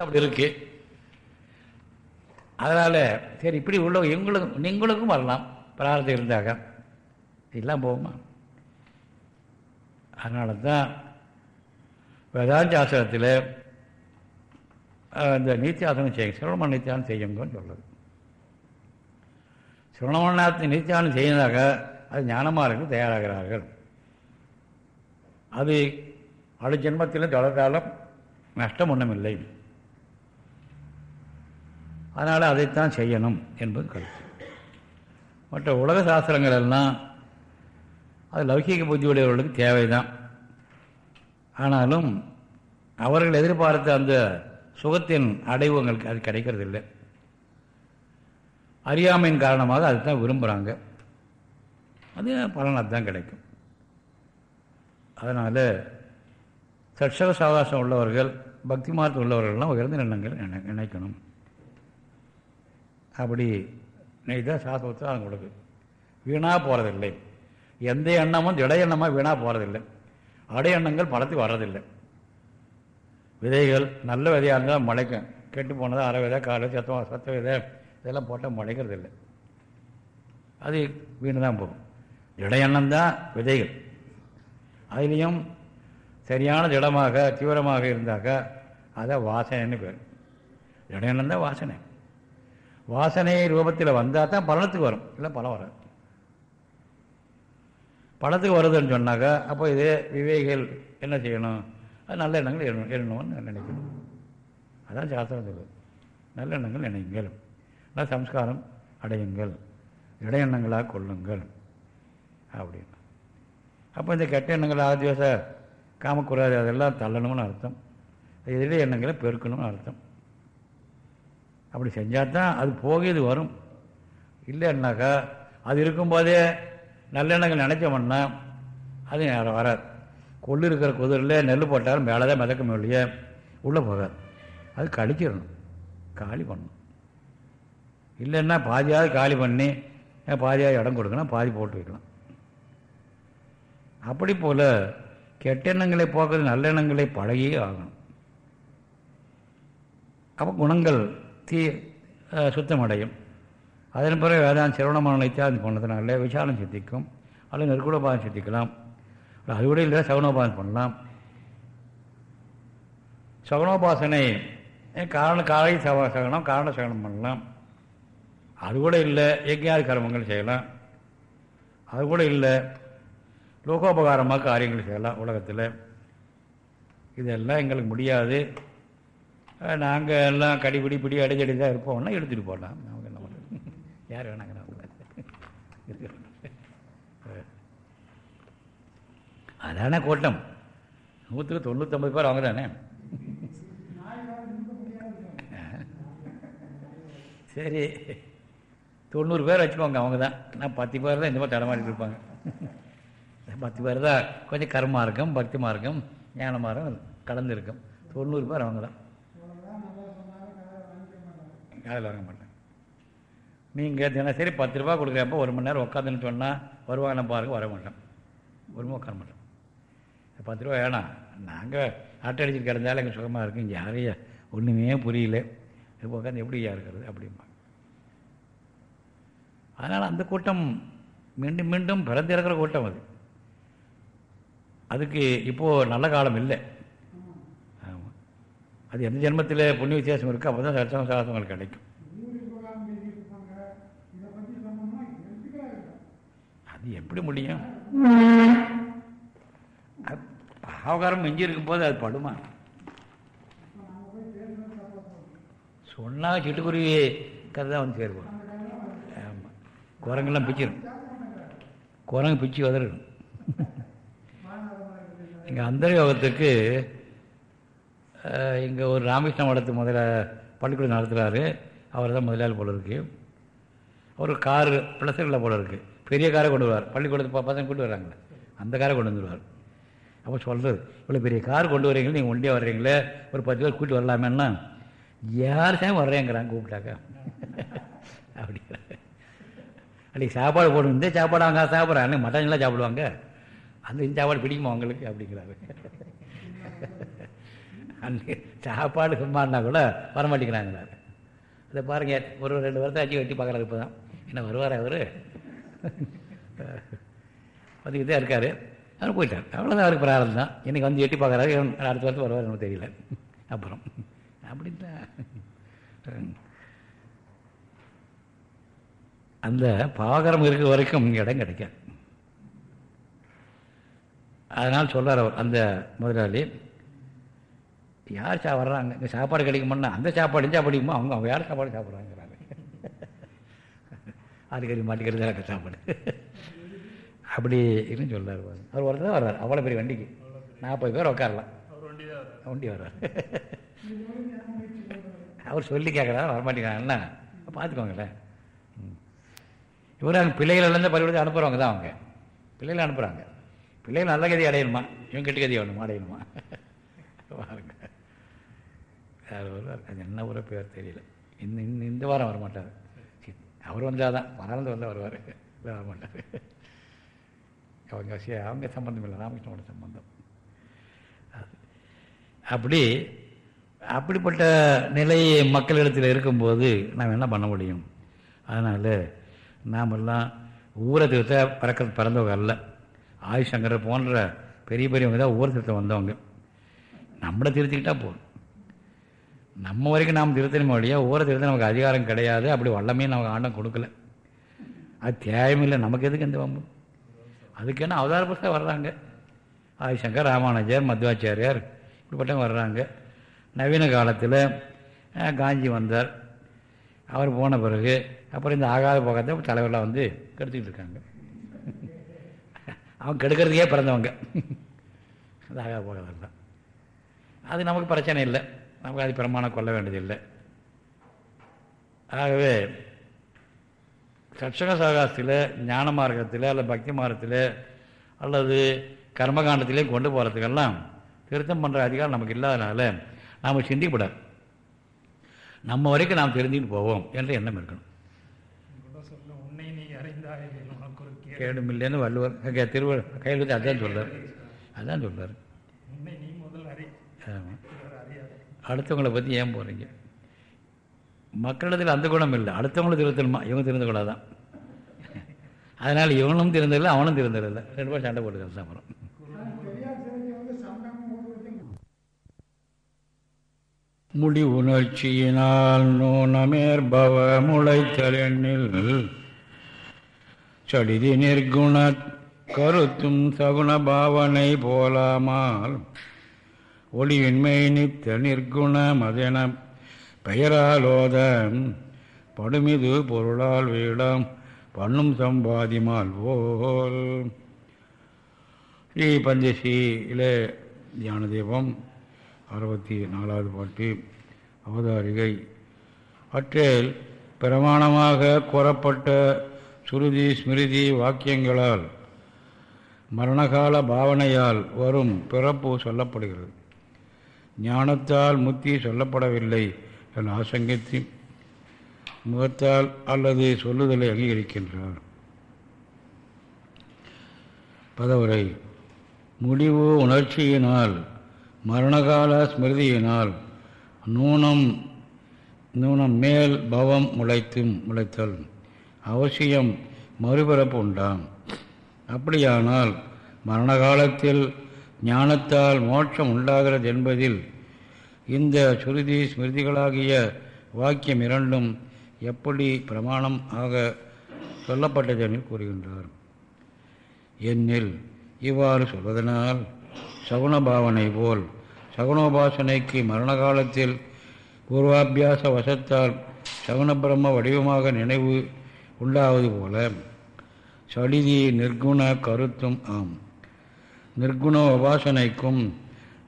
அப்படி இருக்கு. அதனால் சரி இப்படி உள்ள எங்களுக்கும் நீங்களுக்கும் வரலாம். பிரார்த்தம் இருந்தாங்க இதெல்லாம் போகுமா? அதனால தான் வேதாந்த ஆசிரத்தில் இந்த நீத்தியாசனம் செய்யும் சிரவணம நீத்தியாசனம் செய்யுங்கன்னு சொல்லுது சிரவணமணத்தை நீத்தியாசனம் செய்யதாக அது ஞானமாருக்கு தயாராகிறார்கள். அது அழு ஜென்மத்திலும் தொடர்ந்தாலும் நஷ்டம் ஒன்றுமில்லை அதனால் அதைத்தான் செய்யணும் என்பது கருத்து. மற்ற உலக சாஸ்திரங்கள் எல்லாம் அது லௌகிக புத்தியுடையவர்களுக்கு தேவைதான். ஆனாலும் அவர்கள் எதிர்பார்த்த அந்த சுகத்தின் அடைவு அவங்களுக்கு அது கிடைக்கிறதில்லை. அறியாமையின் காரணமாக அதுதான் விரும்புகிறாங்க அது பலன் அதுதான் கிடைக்கும். அதனால் சட்சக சாவாசம் உள்ளவர்கள் பக்தி மார்த்தம் உள்ளவர்கள்லாம் உயர்ந்த எண்ணங்கள் நினை நினைக்கணும். அப்படி நெய்தான் சாஸ்திரத்தை அவங்களுக்கு வீணாக போகிறதில்லை எந்த எண்ணமும் திட எண்ணமாக வீணாக போகிறதில்லை அடை எண்ணங்கள் படத்துக்கு வர்றதில்லை. விதைகள் நல்ல விதையாக இருந்தால் முளைக்கும். கெட்டு போனது அரை விதை காலை சத்தம் சத்த விதை இதெல்லாம் போட்டால் முளைக்கிறதில்லை. அது வீணு தான் போகும். திட எண்ணம் தான் விதைகள். அதுலேயும் சரியான திடமாக தீவிரமாக இருந்தாக்கா அதை வாசனைன்னு பேர். திட எண்ணம் தான் வாசனை. வாசனை ரூபத்தில் வந்தால் தான் பலனத்துக்கு வரும். இல்லை பலம் வராது. பலத்துக்கு வருதுன்னு சொன்னாக்கா அப்போ இதே விவேகிகள் என்ன செய்யணும்? அது நல்ல எண்ணங்கள் எண்ணணும் எண்ணணும்னு நினைக்கணும். அதான் சாஸ்திரம் சொல்லுது நல்ல எண்ணங்கள் நினைங்கள். நல்ல சம்ஸ்காரம் அடையுங்கள். இடையெண்ணங்களாக கொள்ளுங்கள். அப்படின்னு. அப்போ இந்த கெட்ட எண்ணங்கள் ஆதிவாச காமக்குறாது அதெல்லாம் தள்ளணும்னு அர்த்தம். இட எண்ணங்களை பெருக்கணும்னு அர்த்தம். அப்படி செஞ்சால் தான் அது போக இது வரும். இல்லைன்னாக்கா அது இருக்கும்போதே நல்லெண்ணங்கள் நினைச்சோம்னா அது வராது. கொள்ளு இருக்கிற குதிரையில் நெல் போட்டாலும் மேலே தான் மிதக்க முடியலையே உள்ளே போகாது. அது கழிச்சிடணும். காலி பண்ணணும். இல்லைன்னா பாதியாவது காலி பண்ணி பாதியாக இடம் கொடுக்கணும் பாதி போட்டு வைக்கலாம். அப்படி போல் கெட்டெண்ணங்களை போக்குறது நல்லெண்ணங்களை பழகியே ஆகணும். அப்போ குணங்கள் தீ சுத்தமடையும். அதன் பிறகு வேதாந்த சிரவணமான நித்தியாசனம் பண்ணதுனால விசாலம் சித்திக்கும் அல்லது நெருக்குடபாதம் சித்திக்கலாம். அது கூட இல்லை சகுனோபாசனம் பண்ணலாம். சகுனோபாசனை காரண காலை சவ சகனம் காரண சகனம் பண்ணலாம். அது கூட இல்லை யஜ்யாதி கர்மங்கள் செய்யலாம். அது கூட இல்லை லோகோபகாரமாக காரியங்கள் செய்யலாம் உலகத்தில். இதெல்லாம் எங்களுக்கு முடியாது. நாங்கள் எல்லாம் கடிபிடி பிடி அடிச்சடி தான் இருப்போம்னா எடுத்துகிட்டு போடலாம். நமக்கு என்ன பண்ணுறது? யார் வேணாங்க அதான கூட்டம். நூற்றுக்கு தொண்ணூற்றம்பது பேர் அவங்க தானே? சரி. தொண்ணூறு பேர் வச்சுக்கோங்க அவங்க தான். நான் பத்து பேர் தான் இந்த மாதிரி தடமாடிட்டு இருப்பாங்க. பத்து பேர் தான் கொஞ்சம் கர்மா இருக்கும் பக்தி மார்க்கம் ஞான மார்க்கம் கலந்துருக்கும் தொண்ணூறு பேர் அவங்க தான். காதில் வர மாட்டாங்க. நீங்கள் தினசரி பத்து ரூபா கொடுக்குறப்ப ஒரு மணி நேரம் உட்காந்துன்னு சொன்னால் வருவாங்க பாருங்க வர மாட்டோம். ஒரு உட்கார மாட்டோம். பத்து ரூபா வேணாம். நாங்கள் ஆட்டை அடிச்சுட்டு கிடந்தாலும் எங்கள் சுகமாக இருக்கும். இங்கே யாரையும் ஒன்றுமே புரியல. இப்போ உட்காந்து எப்படி இருக்கிறது? அப்படிம்பாங்க. அதனால் அந்த கூட்டம் மீண்டும் மீண்டும் பிறந்திருக்கிற கூட்டம் அது. அதுக்கு இப்போது நல்ல காலம் இல்லை. அது எந்த ஜென்மத்தில் புண்ணிய வித்தியாசம் இருக்கோ அப்போ தான் சட்சம் சாதங்கள் கிடைக்கும். அது எப்படி முடியும்? பாவகாரம் மிஞ்சி இருக்கும்போது அது படுமா? சொன்னால் சிட்டுக்குருவி கதை தான் வந்து சேருவோம் ஆமாம் குரங்கெல்லாம் பிச்சிடும் குரங்கு பிச்சு உதறிடும் இங்கே அந்த யோகத்துக்கு இங்கே ஒரு ராமகிருஷ்ண மடத்து முதல்ல பள்ளிக்கூடம் நடத்துகிறாரு அவர் தான் முதலாளி போல இருக்கு. ஒரு காரு ப்ளஸரில் போல இருக்குது பெரிய காரை கொண்டு வருவார். பள்ளிக்கூடத்து பசங்க கொண்டு வர்றாங்களே அந்த காரை கொண்டு வந்துடுவார் அப்போ சொல்கிறது இவ்வளோ பெரிய கார் கொண்டு வரீங்களே நீங்கள் ஒண்டியாக வர்றீங்களே ஒரு பத்து பேர் கூப்பிட்டு வரலாமேன்னா? யார் சாமி வர்றேங்கிறாங்க கூப்பிட்டாக்கா. அப்படிங்கிற. அன்றைக்கி சாப்பாடு போடணும். இந்த சாப்பாடு அவங்க சாப்பிட்றாங்க. அன்றைக்கி மட்டன்லாம் சாப்பிடுவாங்க. அந்த இந்த சாப்பாடு பிடிக்குமா அவங்களுக்கு அப்படிங்கிறாரு. அன்றைக்கி சாப்பாடு சும்மானா கூட வரமாட்டேங்கிறாங்க அதை பாருங்கள் ஒரு ரெண்டு வருஷம் ஆச்சு வெட்டி பார்க்குறாரு இப்போ தான் என்ன வருவார் அவர்? அதுக்கு இருக்கார். அவர் போயிட்டார். அவ்வளோதான் அவருக்கு பிராரம் தான் இன்றைக்கி வந்து எட்டி பார்க்குறாரு அடுத்த வருஷம் வருவார் எனக்கு தெரியல. அப்புறம். அப்படின்தான் அந்த பாகரம் இருக்கிற வரைக்கும் இடம் கிடைக்காது. அதனால் சொல்கிறார் அவர் அந்த முதலாளி யார் சா வர்றாங்க இங்கே சாப்பாடு கிடைக்குமான்னா அந்த சாப்பாடு இந்த சாப்பாடுமா அவங்க அவங்க யார் சாப்பாடு சாப்பிட்றாங்கிறாங்க. ஆட்டுக்கறி மாட்டுக்கறி தான் சாப்பாடு அப்படி இன்னும் சொல்லார் அவர் ஒருத்தர் தான் வர்றார். அவ்வளோ பெரிய வண்டிக்கு. நாற்பது பேர் உட்காரலாம். வண்டி வர்றார். அவர் சொல்லி கேட்குறாரு வரமாட்டேங்கிறாங்கண்ணா பார்த்துக்கோங்களேன் இவர் அங்கே பிள்ளைகளேருந்து பள்ளிக்கூடத்தை அனுப்புகிறவங்க தான் அவங்க. பிள்ளைகளை அனுப்புகிறாங்க பிள்ளைகள் நல்ல கதி அடையணுமா? இவன் கெட்டு கதி வேணுமா அடையணுமா? பாருங்க. அது என்ன ஊரை பேர் தெரியல. இந்த இந்த இந்த வாரம் வரமாட்டார். அவர் வந்தால் தான் மறந்து வந்தால் வருவார். இல்லை வரமாட்டார். அவங்க அவங்க சம்மந்தம் இல்லை ராமகிருஷ்ணனோட சம்பந்தம். அப்படி அப்படிப்பட்ட நிலை மக்களிடத்தில் இருக்கும்போது நாம் என்ன பண்ண முடியும்? அதனால் நாமெல்லாம் ஊரை திருத்த பறக்க பிறந்தவங்க அல்ல. ஆயுஷங்கர் போன்ற பெரிய பெரியவங்க தான் ஊரை திருத்த வந்தவங்க. நம்மளை திருத்திக்கிட்டால் போதும். நம்ம வரைக்கும் நாம் திருத்தணும் வழியாக ஊரை திருத்த நமக்கு அதிகாரம் கிடையாது. அப்படி வல்லமையும் நமக்கு ஆண்டம் கொடுக்கல. அது தேவையில்லை நமக்கு எதுக்கு எந்த வம்பு? அதுக்கு என்ன அவதார புஸ்தகம் வர்றாங்க ஆதிசங்கர் ராமானுஜர் மத்வாச்சாரியார் இப்படிப்பட்டவங்க வர்றாங்க. நவீன காலத்தில் காஞ்சி வந்தார். அவர் போன பிறகு அப்புறம் இந்த ஆகாத போகாத தலைவரெலாம் வந்து கெடுத்துக்கிட்டு இருக்காங்க. அவங்க கெடுக்கிறதுக்கே பிறந்தவங்க. இந்த ஆகாத போகாதெல்லாம் அது நமக்கு பிரச்சனை இல்லை. நமக்கு அது பிரமாணம் கொள்ள வேண்டியதில்லை. ஆகவே கட்சக சாகாசத்தில் ஞான மார்க்கத்தில் அல்லது பக்தி மார்க்கத்தில் அல்லது கர்மகாண்டத்திலையும் கொண்டு போகிறதுக்கெல்லாம் திருத்தம் பண்ணுற அதிகாரம் நமக்கு இல்லாதனால நாம் சிந்திக்கப்படாது நம்ம வரைக்கும் நாம் தெரிஞ்சுட்டு போவோம் என்ற எண்ணம் இருக்கணும். கேடும் இல்லைன்னு வள்ளுவர் திருவள்ளுவர் கையில் வச்சு அதான் சொல்கிறார் அதான் சொல்கிறார் ஆமாம் அடுத்தவங்களை பற்றி ஏன் போகிறீங்க மக்களிடத்தில் அந்த குணம் இல்லை. அடுத்தவங்களும் திருத்தணுமா. இவங்க திறந்த கூடாதான் அதனால் இவனும் திருந்ததில்லை அவனும் திருந்ததில்லை ரெண்டு பேரும் சண்டை போட்டு சாப்பிட்றோம். முடி உணர்ச்சியினால் நூனமேற்பவ முளைத்தலெண்ணில் சடிதி நிர்குண கருத்தும் சகுண பாவனை போலாமால் ஒளியின்மை நித்த நிர்குண மதென பெயராலோத படுமிது பொருளால் வீடம் பண்ணும் சம்பாதிமால் போல். ஸ்ரீ பஞ்சசியிலே தியான தீபம் அறுபத்தி நாலாவது பாட்டு அவதாரிகை. அற்றேல் பிரமாணமாக கூறப்பட்ட சுருதி ஸ்மிருதி வாக்கியங்களால் மரணகால பாவனையால் வரும் பிறப்பு சொல்லப்படுகிறது. ஞானத்தால் முத்தி சொல்லப்படவில்லை. என ஆசங்கித்து முகத்தால் அல்லது சொல்லுதலை அங்கீகரிக்கின்றார். பதவுரை. முடிவு உணர்ச்சியினால் மரணகால ஸ்மிருதியினால் நூனம் நூனம் மேல் பவம் முளைத்தும் முளைத்தல். அவசியம் மறுபிறப்பு உண்டாம். அப்படியானால் மரண காலத்தில் ஞானத்தால் மோட்சம் உண்டாகிறது என்பதில் இந்த சுருதி ஸ்மிருதிகளாகிய வாக்கியம் இரண்டும் எப்படி பிரமாணம் ஆக சொல்லப்பட்டதென கூறுகின்றார். என்னில் இவ்வாறு சொல்வதனால் சகுன பாவனை போல் சகுனோபாசனைக்கு மரண காலத்தில் பூர்வாபியாச வசத்தால் சகுன பிரம்ம வடிவமாக நினைவு உண்டாவது போல சடிதி நிர்குண கருத்தும் ஆம். நிர்குண உபாசனைக்கும்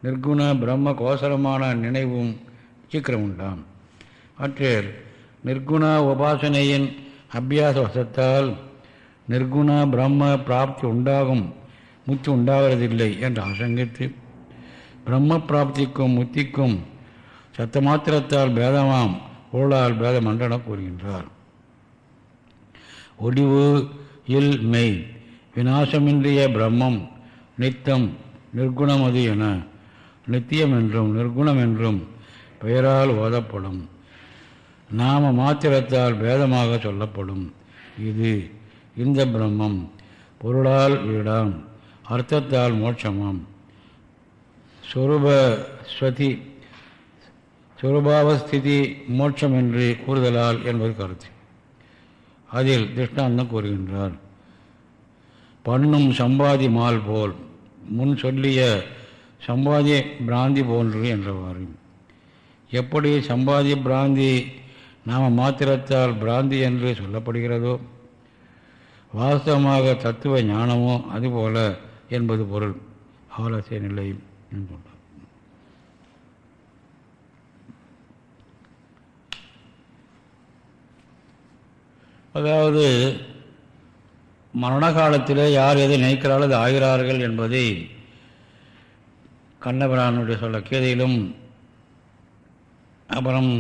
நிர்குண பிரம்ம கோசரமான நினைவும் சீக்கிரம் உண்டாம். அற்றேர் நிர்குண உபாசனையின் அபியாச வசத்தால் நிர்குண பிரம்ம பிராப்தி உண்டாகும் முத்தி உண்டாகிறதில்லை என்று ஆசங்கித்து பிரம்ம பிராப்திக்கும் முத்திக்கும் சத்தமாத்திரத்தால் பேதமாம் பொருளால் பேதம் என்றென கூறுகின்றார். ஒடிவு இல் மெய் விநாசமின்றிய பிரம்மம் நித்தம் நிர்குணமது என. நித்தியம் என்றும் நிர்குணம் என்றும் பெயரால் ஓதப்படும். நாம மாத்திரத்தால் பேதமாக சொல்லப்படும். இது இந்த பிரம்மம். பொருளால் வீடாம் அர்த்தத்தால் மோட்சமாம். சொரூபஸ்வதி ஸ்வதி மோட்சம் என்று கூறுதலால் என்பது கருத்து. அதில் திருஷ்டாந்தம் கூறுகின்றார். பண்ணும் சம்பாதி மால் போல் முன் சொல்லிய சம்பாதிய பிராந்தி போன்று என்றவாறு எப்படி சம்பாதிய பிராந்தி நாம் மாத்திரத்தால் பிராந்தி என்று சொல்லப்படுகிறதோ வாஸ்தவமாக தத்துவ ஞானமோ அதுபோல என்பது பொருள். ஆலோசனை நிலை கொண்டார் அதாவது மரண காலத்தில் யார் எதை நினைக்கிறாரோ அது ஆகிறார்கள் என்பதை கண்ணபிரானுடைய சொல்ல கீதையிலும் அப்புறம்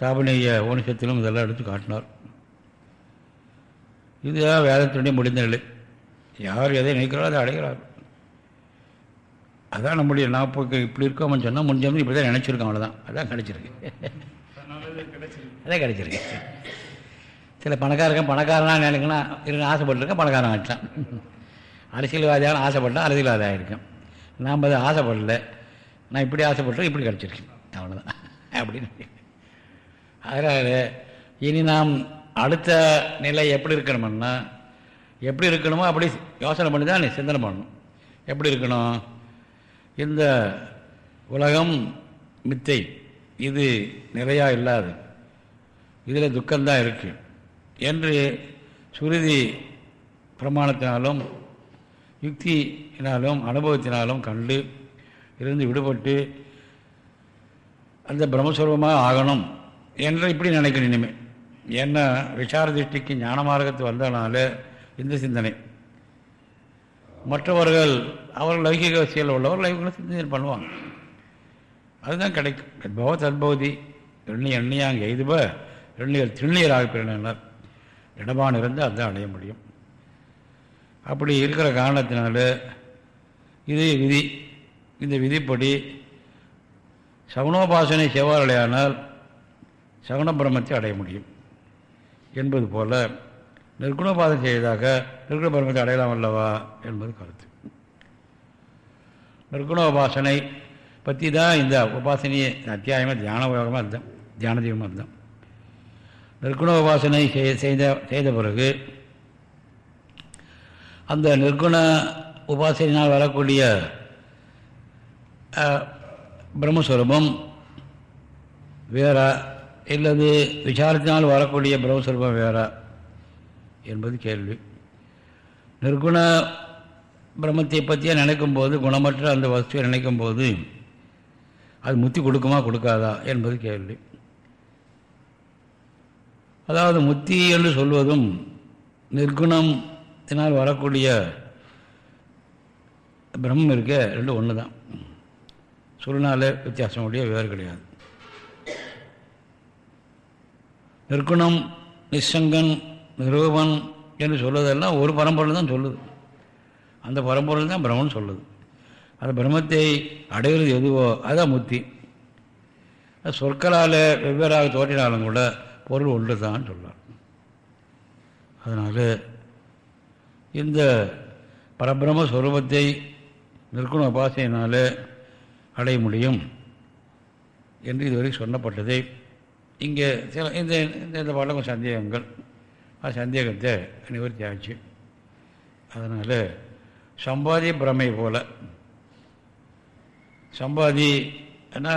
தாபனீய ஓனிசத்திலும் இதெல்லாம் எடுத்து காட்டினார். இதுதான் வேதத்தினுடைய முடிந்த நிலை. யார் எதை நினைக்கிறாரோ அதை அடைகிறார். அதான் நம்முடைய இப்போ இப்படி இருக்கோம்னு சொன்னால் முடிஞ்சவங்க இப்படி தான் நினச்சிருக்கோம் அவ்வளோதான் அதான் கிடைச்சிருக்கு. அதான் கிடைச்சிருக்கு. சில பணக்காரங்க பணக்காரனாக நினைக்கலாம் இருக்க ஆசைப்பட்டுருக்கேன் பணக்காரன் ஆகிட்டான் அரசியல்வாதியான ஆசைப்பட்டேன் அரசியல்வாதி ஆகிருக்கேன் நாம் அதை ஆசைப்படல. நான் இப்படி ஆசைப்பட்டேன் இப்படி கிடச்சிருக்கேன் அவ்வளோதான் அப்படின்னு அதனால் இனி நாம் அடுத்த நிலை எப்படி இருக்கணும்னா எப்படி இருக்கணுமோ அப்படி யோசனை பண்ணி தான் நீ சிந்தனை பண்ணணும். எப்படி இருக்கணும்? இந்த உலகம் மித்தை இது நிறையா இல்லாது. இதில் துக்கம்தான் இருக்குது என்று சுருதி பிரமாணத்தினாலும் யுக்தியினாலும் அனுபவத்தினாலும் கண்டு இருந்து விடுபட்டு அந்த பிரம்மஸ்வரூபமாக ஆகணும் என்று இப்படி நினைக்கணும் இனிமேல் ஏன்னா விசார திருஷ்டிக்கு ஞான மார்க்கத்து வந்தனால இந்த சிந்தனை. மற்றவர்கள் அவர்கள் லௌகிக வசியில் உள்ளவர் லௌகிக சிந்தனை பண்ணுவாங்க. அதுதான் கிடைக்கும். பவத் அத்பவதி எண்ணி எண்ணியாங்க எய்துப எண்ணிகள் திருநீராக பிறனர் இடமான இருந்தால் அதுதான் அடைய முடியும். அப்படி இருக்கிற காரணத்தினால இது விதி இந்த விதிப்படி சகுனோபாசனை செவ்வாழையானால் சகுன பிரம்மத்தை அடைய முடியும். என்பது போல நிர்குணோபாசனை செய்ததாக நிற்குண பிரம்மத்தை அடையலாம் அல்லவா என்பது கருத்து. நிர்குணோபாசனை பற்றி தான் இந்த உபாசனையை அத்தியாயமாக தியான உபயோகமாக அதுதான் தியான தீபமாக அதுதான். நிர்குண உபாசனை செய்த செய்த பிறகு அந்த நிர்குண உபாசனையினால் வரக்கூடிய பிரம்மஸ்வரூபம் வேறா இல்லது விசாரத்தினால் வரக்கூடிய பிரம்மஸ்வரூபம் வேறா என்பது கேள்வி. நிர்குண பிரம்மத்தை பற்றியே நினைக்கும் போது குணமற்ற அந்த வஸ்துவை நினைக்கும் போது அது முத்தி கொடுக்குமா கொடுக்காதா என்பது கேள்வி. அதாவது முத்தி என்று சொல்வதும் நிர்குணத்தினால் வரக்கூடிய பிரம்மம் இருக்க ரெண்டு ஒன்று தான் சொல்லினால வித்தியாசம் உடைய வேறு கிடையாது. நிர்குணம் நிசங்கன் நிரூபன் என்று சொல்வதெல்லாம் ஒரு பரம்பொருள் தான் சொல்லுது. அந்த பரம்பொருள் தான் பிரம்மன் சொல்லுது. அந்த பிரம்மத்தை அடைகிறது எதுவோ அதுதான் முத்தி. சொற்களால் வெவ்வேறாக தோற்றினாலும் கூட பொருள் ஒன்று தான் சொல்கிறார் அதனால் இந்த பரபிரம ஸ்வரூபத்தை நிற்குண உபாசையினால் அடைய முடியும் என்று இதுவரை சொன்னப்பட்டதை. இங்கே சில இந்த இந்த வழங்கும் சந்தேகங்கள். அது சந்தேகத்தை நிவர்த்தி ஆச்சு அதனால் சம்பாதி பிரமை போல. சம்பாதி ஏன்னா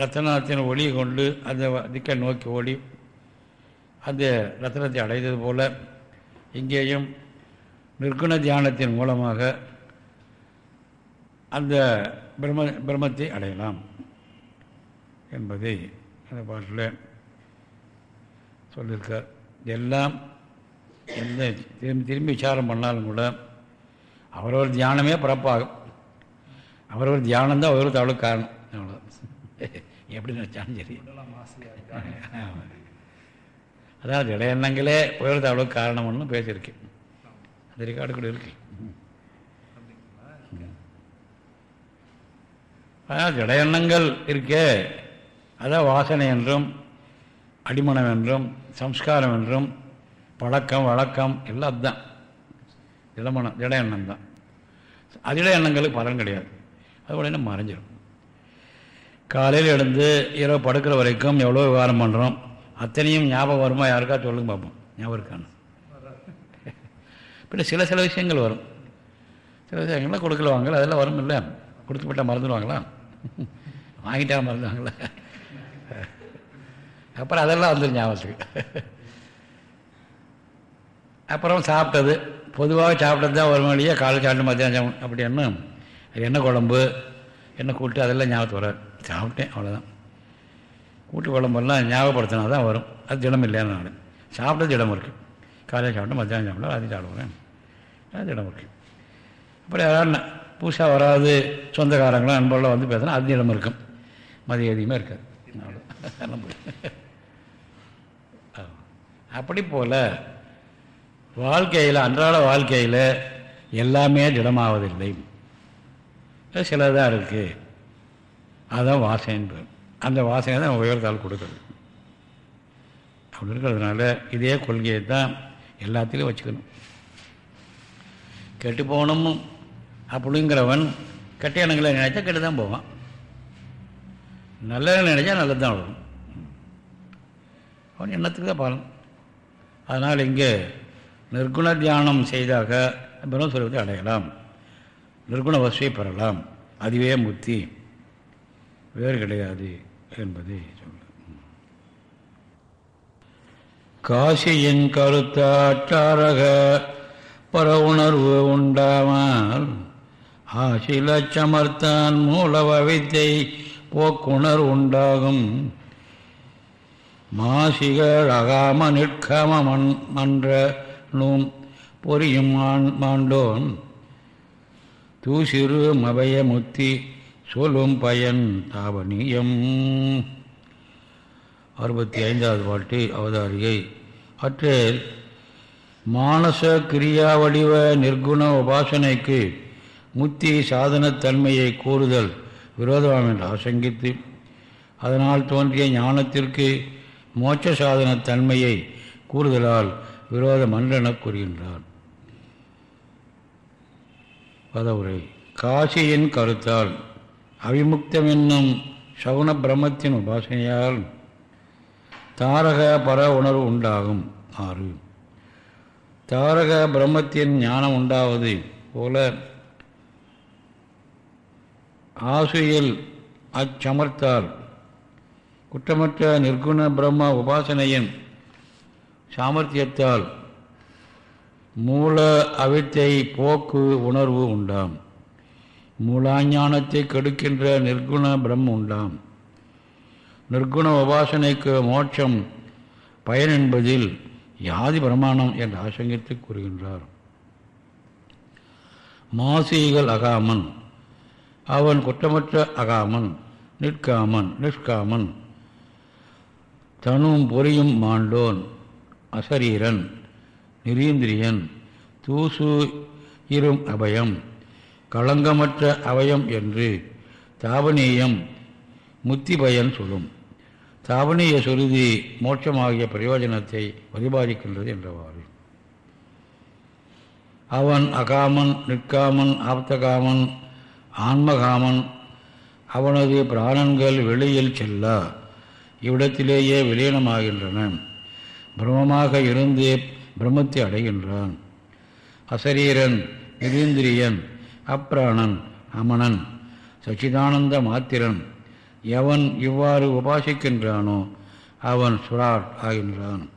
ரத்தனத்தின் ஒளியை கொண்டு அந்த திக்கை நோக்கி ஓடி அந்த ரத்தனத்தை அடைந்தது போல இங்கேயும் நிற்குண தியானத்தின் மூலமாக அந்த பிரம்ம பிரம்மத்தை அடையலாம் என்பதை அந்த பாட்டில் சொல்லியிருக்கார். எல்லாம் எந்த திரும்பி திரும்பி விசாரம் பண்ணாலும் கூட அவரவர் தியானமே பிறப்பாகும். அவரவர் தியானம்தான் அவரவர் அவளுக்கு காரணம். அவ்வளோ எப்படி நினச்சாலும் சரி. அதான் ஜட எண்ணங்களே உயர்ந்த அவ்வளோ காரணம்னு பேசியிருக்கேன் அந்த ரெக்கார்டு கூட இருக்கு. அதனால் ஜட எண்ணங்கள் இருக்கே அதான் வாசனை என்றும் அடிமணம் என்றும் சம்ஸ்காரம் என்றும் பழக்கம் வழக்கம் எல்லாம் அதுதான் திடமனம் திட எண்ணம் தான். அதிட எண்ணங்களுக்கு பலன் கிடையாது. அது உடனே மறைஞ்சிடும் காலையில் எழுந்து இரவு படுக்கிற வரைக்கும் எவ்வளோ விவகாரம் பண்ணுறோம் அத்தனையும் ஞாபகம் வருமா? யாருக்கா சொல்லுங்க பார்ப்போம் ஞாபகம் இருக்கான்னு பின்ன சில சில விஷயங்கள் வரும். சில விஷயங்கள்லாம் கொடுக்கல வாங்கல அதெல்லாம் வரும் இல்லை கொடுத்து விட்டால் மறந்துடுவாங்களா? வாங்கிட்டா மறந்துடுவாங்களா? அப்புறம் அதெல்லாம் வந்துடும் ஞாபகத்துக்கு. அப்புறம் சாப்பிட்டது. பொதுவாக சாப்பிட்டது தான் வரும் இல்லையா? காலை சாப்பிட்டு மத்தியானம் அப்படின்னு அது என்ன குழம்பு? என்ன கூட்டு? அதெல்லாம் ஞாபகத்து வராது. சாப்பிட்டேன் அவ்வளோதான் வீட்டு குழம்பெல்லாம் ஞாபகப்படுத்தினா தான் வரும். அது திடம் இல்லைன்னு நான் சாப்பிட்டது திடம் இருக்குது காலையில் சாப்பிட்டு மத்தியானம் சாப்பிட்டா அதையும் சாப்பிடுவேன். அது திடம் இருக்குது அப்புறம் யாராவது புதுசாக வராது சொந்தக்காரங்களும் அன்பெல்லாம் வந்து பேசினா அது திடம் இருக்கும் மதியம் எதுவுமே இருக்காது. அப்படி போல் வாழ்க்கையில் அன்றாட வாழ்க்கையில் எல்லாமே திடமாவதில்லை. சிலதாக இருக்குது அதுதான் வாசைன்னு அந்த வாசனை தான் உயர்த்தால் கொடுக்குறது அப்படி இருக்கிறதுனால இதே கொள்கையை தான் எல்லாத்திலையும் வச்சுக்கணும். கெட்டு போகணும் அப்படிங்கிறவன் கெட்ட எண்ணங்களை நினைச்சா கெட்டு தான் போவான். நல்ல நினைச்சா நல்லது தான் வரும். அவன் எண்ணத்துக்கு தான் பலன். அதனால் இங்கே நிர்குண தியானம் செய்தாக பிரம்மஸ்வரூபத்தை அடையலாம். நிர்குண வசுவை பெறலாம். அதுவே முத்தி. வேறு கிடையாது. என்பதை சொல்ல காசியின் கருத்தாற்றாரக பர உணர்வு உண்டாமல் ஆசில சமர்த்தான் மூலவவித்தை போக்குணர் உண்டாகும். மாசிகள் அகாம நிற்காம மண் மன்ற நூம் பொரியும் மாண்டோன். தூசிறு மபய முத்தி சொல்லும் பயன் தாவணியம். அறுபத்தி ஐந்தாவது பாட்டு அவதாரிகை அற்றில் மானச கிரியா வடிவ நிர்குண உபாசனைக்கு முத்தி சாதனத்தன்மையை கூறுதல் விரோதமாம் என்று ஆசங்கித்து அதனால் தோன்றிய ஞானத்திற்கு மோட்ச சாதனத்தன்மையை கூறுதலால் விரோதமன்றெனக் கூறுகின்றார் பதவுரை காசியின் கருத்தால் அவிமுக்தம் என்னும் சகுன பிரம்மத்தின் உபாசனையால் தாரக பர உணர்வு உண்டாகும். ஆறு. தாரக பிரம்மத்தின் ஞானம் உண்டாவது போல ஆசுயில் அச்சமர்த்தால் குற்றமற்ற நிர்குண பிரம்ம உபாசனையின் சாமர்த்தியத்தால் மூல அவித்தை போக்கு உணர்வு உண்டாம். மூலாஞானத்தை கெடுக்கின்ற நிர்குண பிரம் உண்டாம். நிர்குண உபாசனைக்கு மோட்சம் பயன் என்பதில் யாதி பிரமாணம் என்று ஆசங்கித்து கூறுகின்றார். மாசிகள் அகாமன் அவன் குற்றமற்ற அகாமன் நிற்காமன் நிஷ்காமன் தனும் பொறியும் மாண்டோன் அசரீரன் நிரீந்திரியன் தூசு இரும் அபயம் களங்கமற்ற அவயம் என்று தாவனீயம் முத்தி பயன் சொல்லும். தாவனீய சுருதி மோட்சமாகிய பிரயோஜனத்தை பரிபாலிக்கின்றது என்றவாறு. அவன் அகாமன் நிற்காமன் ஆப்தகாமன் ஆன்மகாமன் அவனது பிராணன்கள் வெளியில் செல்ல இவ்விடத்திலேயே விலீனமாகின்றன. பிரம்மமாக இருந்து பிரம்மத்தை அடைகின்றான். அசரீரன் நிரீந்திரியன் அப்பிராணன் அமணன் சச்சிதானந்த மாத்திரன் எவன் இவ்வாறு உபாசிக்கின்றானோ அவன் சுராட் ஆகின்றான்.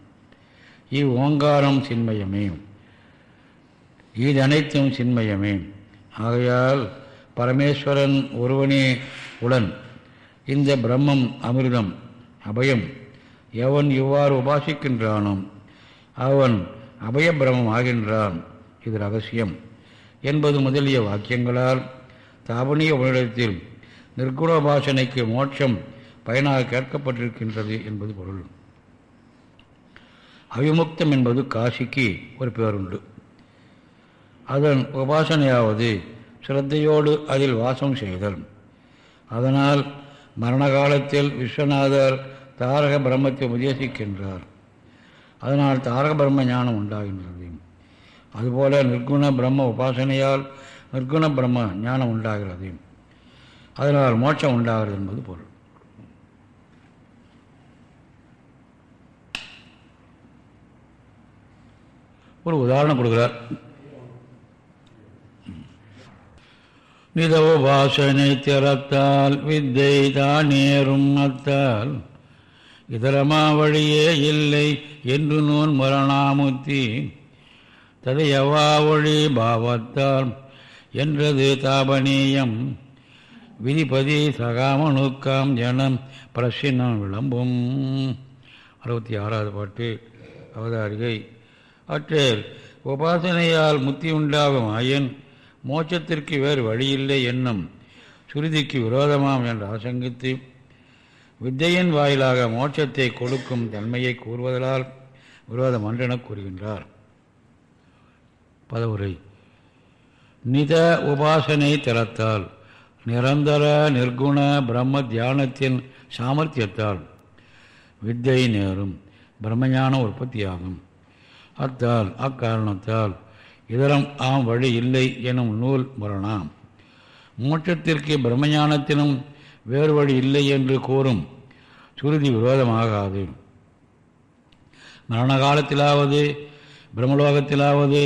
இவ் ஓங்காரம் சின்மயமே. இதனைத்தும் சின்மயமே. ஆகையால் பரமேஸ்வரன் ஒருவனே உடன். இந்த பிரம்மம் அமிர்தம் அபயம். எவன் இவ்வாறு உபாசிக்கின்றானோ அவன் அபயபிரமம் ஆகின்றான். இது ரகசியம். என்பது முதலிய வாக்கியங்களால் தாபனிய உலகத்தில் நிர்குணோபாசனைக்கு மோட்சம் பயனாக கேட்கப்பட்டிருக்கின்றது என்பது பொருள். அவிமுக்தம் என்பது காசிக்கு ஒரு பேருண்டு. அதன் உபாசனையாவது சிரத்தையோடு அதில் வாசம் செய்தல். அதனால் மரண காலத்தில் விஸ்வநாதர் தாரக பிரம்மத்தை உபதேசிக்கின்றார். அதனால் தாரக பிரம்ம ஞானம் உண்டாகின்றது. அதுபோல நிற்குண பிரம்ம உபாசனையால் நிற்குண பிரம்ம ஞானம் உண்டாகிறது. அதனால் மோட்சம் உண்டாகிறது என்பது பொருள். ஒரு உதாரணம் கொடுக்குறார். நிதவ வாசனை திறத்தால் வித்தை தானேறும் அத்தால் இதரமா வழியே இல்லை என்று நூன் மரணாமுத்தி ததையவா ஒளி பாவத்தால் என்றது தாபனீயம். விதிபதி சகாமனுக்காம் ஜனம் பிரசின்னம் விளம்பும். அறுபத்தி ஆறாவது பாட்டு அவதாரிகை. அற்றேர் உபாசனையால் முத்தி உண்டாகும் ஆயன் மோட்சத்திற்கு வேறு வழியில்லை என்னும் சுருதிக்கு விரோதமாம் என்று ஆசங்கித்து வித்தையின் வாயிலாக மோட்சத்தை கொடுக்கும் தன்மையை கூறுவதால் விரோதம் அன்றென கூறுகின்றார். பதவுரை. நித உபாசனை திறத்தால் நிரந்தர நிர்குண பிரம்ம தியானத்தின் சாமர்த்தியத்தால் வித்தை நேரும் பிரம்மஞான உற்பத்தியாகும். அத்தால் அக்காரணத்தால் இதரம் ஆம் வழி இல்லை எனும் நூல் முரணாம். மோட்சத்திற்கு பிரம்மஞானத்தினும் வேறு வழி இல்லை என்று கூறும் சுருதி விரோதமாகாது. மரண காலத்திலாவது பிரம்மலோகத்திலாவது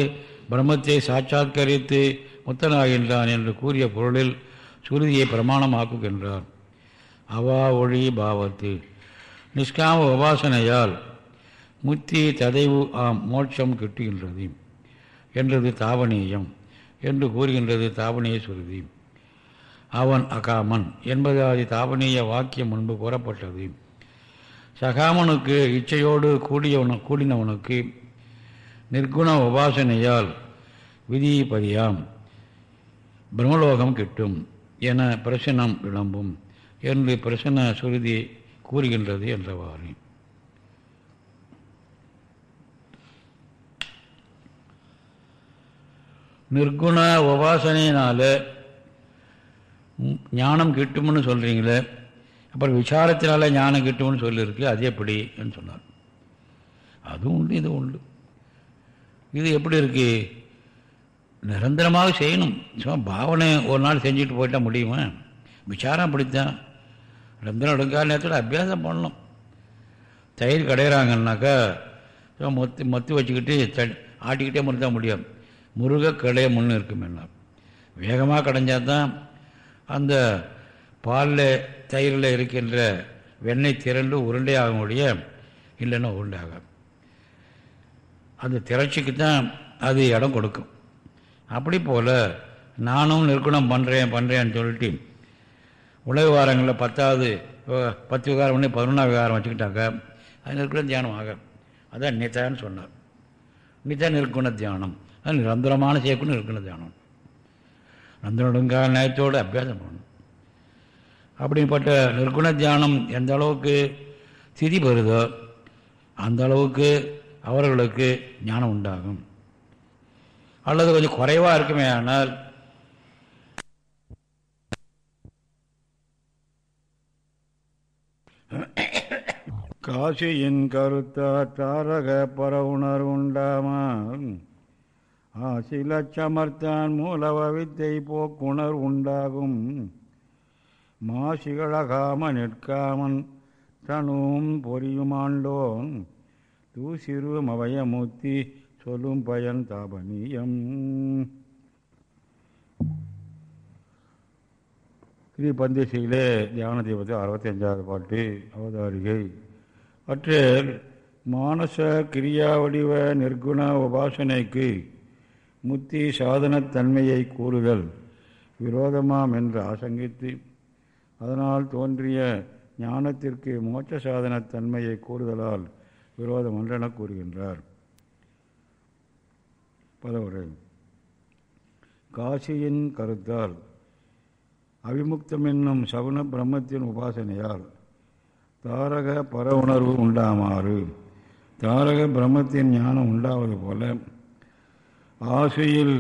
பிரம்மத்தை சாட்சாத்கரித்து முத்தனாகின்றான் என்று கூறிய பொருளில் சுருதியை பிரமாணமாக்குகின்றார். அவா ஒளி பாவத்து. நிஷ்காம உபாசனையால் முத்தி ததைவு ஆம் மோட்சம் கிட்டுகின்றது என்றது தாவணீயம் என்று கூறுகின்றது தாவணீய சுருதி. அவன் அகாமன் என்பது தாபனீய வாக்கியம் முன்பு கூறப்பட்டது. சகாமனுக்கு இச்சையோடு கூடியவன கூடினவனுக்கு நிர்குண உபாசனையால் விதிப்பதியாம் பிரம்மலோகம் கிட்டும் என பிரசனம் விளம்பும். என்று பிரசன சுருதி கூறுகின்றது என்றவாறு. நிர்குண உபாசனையினால் ஞானம் கிட்டும்னு சொல்கிறீங்களே அப்புறம் விசாரத்தினால ஞானம் கிட்டும்னு சொல்லியிருக்கு அது எப்படின்னு சொன்னார். அதுவும் உண்டு இது உண்டு. இது எப்படி இருக்கு? நிரந்தரமாக செய்யணும். சும்மா பாவனை ஒரு நாள் செஞ்சுட்டு போயிட்டால் முடியுமா? விசாரம் அப்படித்தான். நிரந்தரம் நடுங்கால நேரத்தில் அபியாசம் பண்ணணும். தயிர் கடையிறாங்கன்னாக்கா மொத்து மொத்து வச்சுக்கிட்டு ஆட்டிக்கிட்டே முறுத்தா முடியும் முருக கடைய முன்னு இருக்கும் என்ன வேகமாக கடைஞ்சால் தான் அந்த பாலில் தயிரில் இருக்கின்ற வெண்ணெய் திரண்டு உருண்டை ஆக முடிய இல்லைன்னா உருண்டை ஆகும் அந்த திரட்சிக்கு தான் அது இடம் கொடுக்கும். அப்படி போல் நானும் நிற்கணும் பண்ணுறேன் பண்ணுறேன்னு சொல்லிட்டு உலக வாரங்களில் பத்தாவது பத்து விகாரம் பண்ணி பதினொன்றாம் விகாரம் வச்சுக்கிட்டாக்க அது நிற்குண தியானம் ஆகும் அதான் நிதான்னு சொன்னார். நிதா நிற்குண தியானம். அது நிரந்தரமான சேர்க்கணும் நிற்குண தியானம். நந்தனொடுங்கால நேயத்தோடு அபியாசம் பண்ணணும். அப்படிப்பட்ட நிற்குண தியானம் எந்த அளவுக்கு திதி பெறுதோ அந்த அளவுக்கு அவர்களுக்கு ஞானம் உண்டாகும். அல்லது கொஞ்சம் குறைவாக இருக்குமே ஆனால். காசியின் கருத்தா தாரக பர உணர்வுண்டாமல் ஆசிலச்சமர்த்தான் மூலவ வித்தை போக்குணர் உண்டாகும். மாசிகளகாம நிற்காமன் தனும் பொரியுமாண்டோன் தூசிறு மவயமுத்தி சொல்லும் பயன் தாபனியம் ஸ்ரீ பந்திசையிலே தியான தீபத்தில் அறுபத்தி அஞ்சாவது பாட்டு அவதாரிகை. அற்றில் மானச கிரியா வடிவ நிர்குண உபாசனைக்கு முத்தி சாதனத்தன்மையை கூறுதல் விரோதமாம் என்று ஆசங்கித்து அதனால் தோன்றிய ஞானத்திற்கு மோட்ச சாதனத்தன்மையை கூறுதலால் விரோதம் கூறுகின்றார். பதவுரை காசியின் கருத்தால் அவிமுக்தம் என்னும் சகுன பிரம்மத்தின் உபாசனையால் தாரக பர உணர்வு உண்டாமாறு தாரக பிரம்மத்தின் ஞானம் உண்டாவது போல ஆசையில்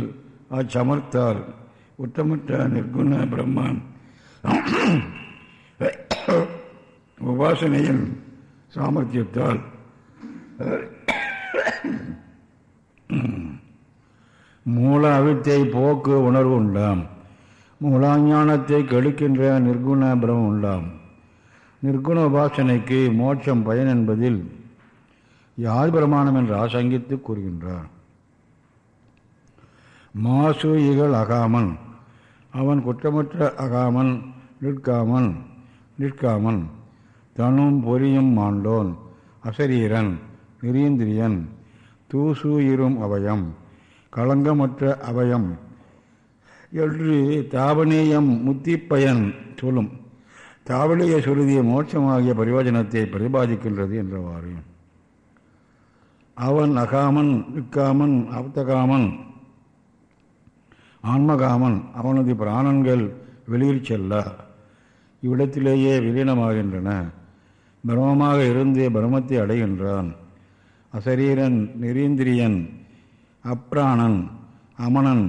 அச்சமர்த்தால் உத்தமற்ற நிர்குண பிரம்மன் உபாசனையின் சாமர்த்தியத்தால் மூல அவித்தை போக்கு உணர்வு உண்டாம். மூலாஞானத்தை கெடுக்கின்ற நிர்குண பிரமம் உண்டாம். நிர்குண உபாசனைக்கு மோட்சம் பயன் என்பதில் யார் பிரமாணம் என்று ஆசங்கித்து கூறுகின்றார். மாசு இகழ் அகாமன் அவன் குற்றமற்ற அகாமன் நிற்காமன் நிற்காமன் தனும் பொரியும் மாண்டோன் அசரீரன் நிரீந்திரியன் தூசூயிரும் அவயம் களங்கமற்ற அவயம். என்று தாவனீயம் முத்திப்பயன் சொல்லும். தாவலிய சுருதிய மோட்சமாகிய பரிவச்சனத்தை பிரதிபாதிக்கின்றது என்றவாறு. அவன் அகாமன் விக்காமன் அப்தகாமன் ஆன்மகாமன் அவனது பிராணன்கள் வெளியில் செல்ல. இவ்விடத்திலேயே விலீனமாகின்றன. பிரமமாக இருந்து பிரமத்தை அடைகின்றான். அசரீரன் நிரீந்திரியன் அப்ராணன் அமணன்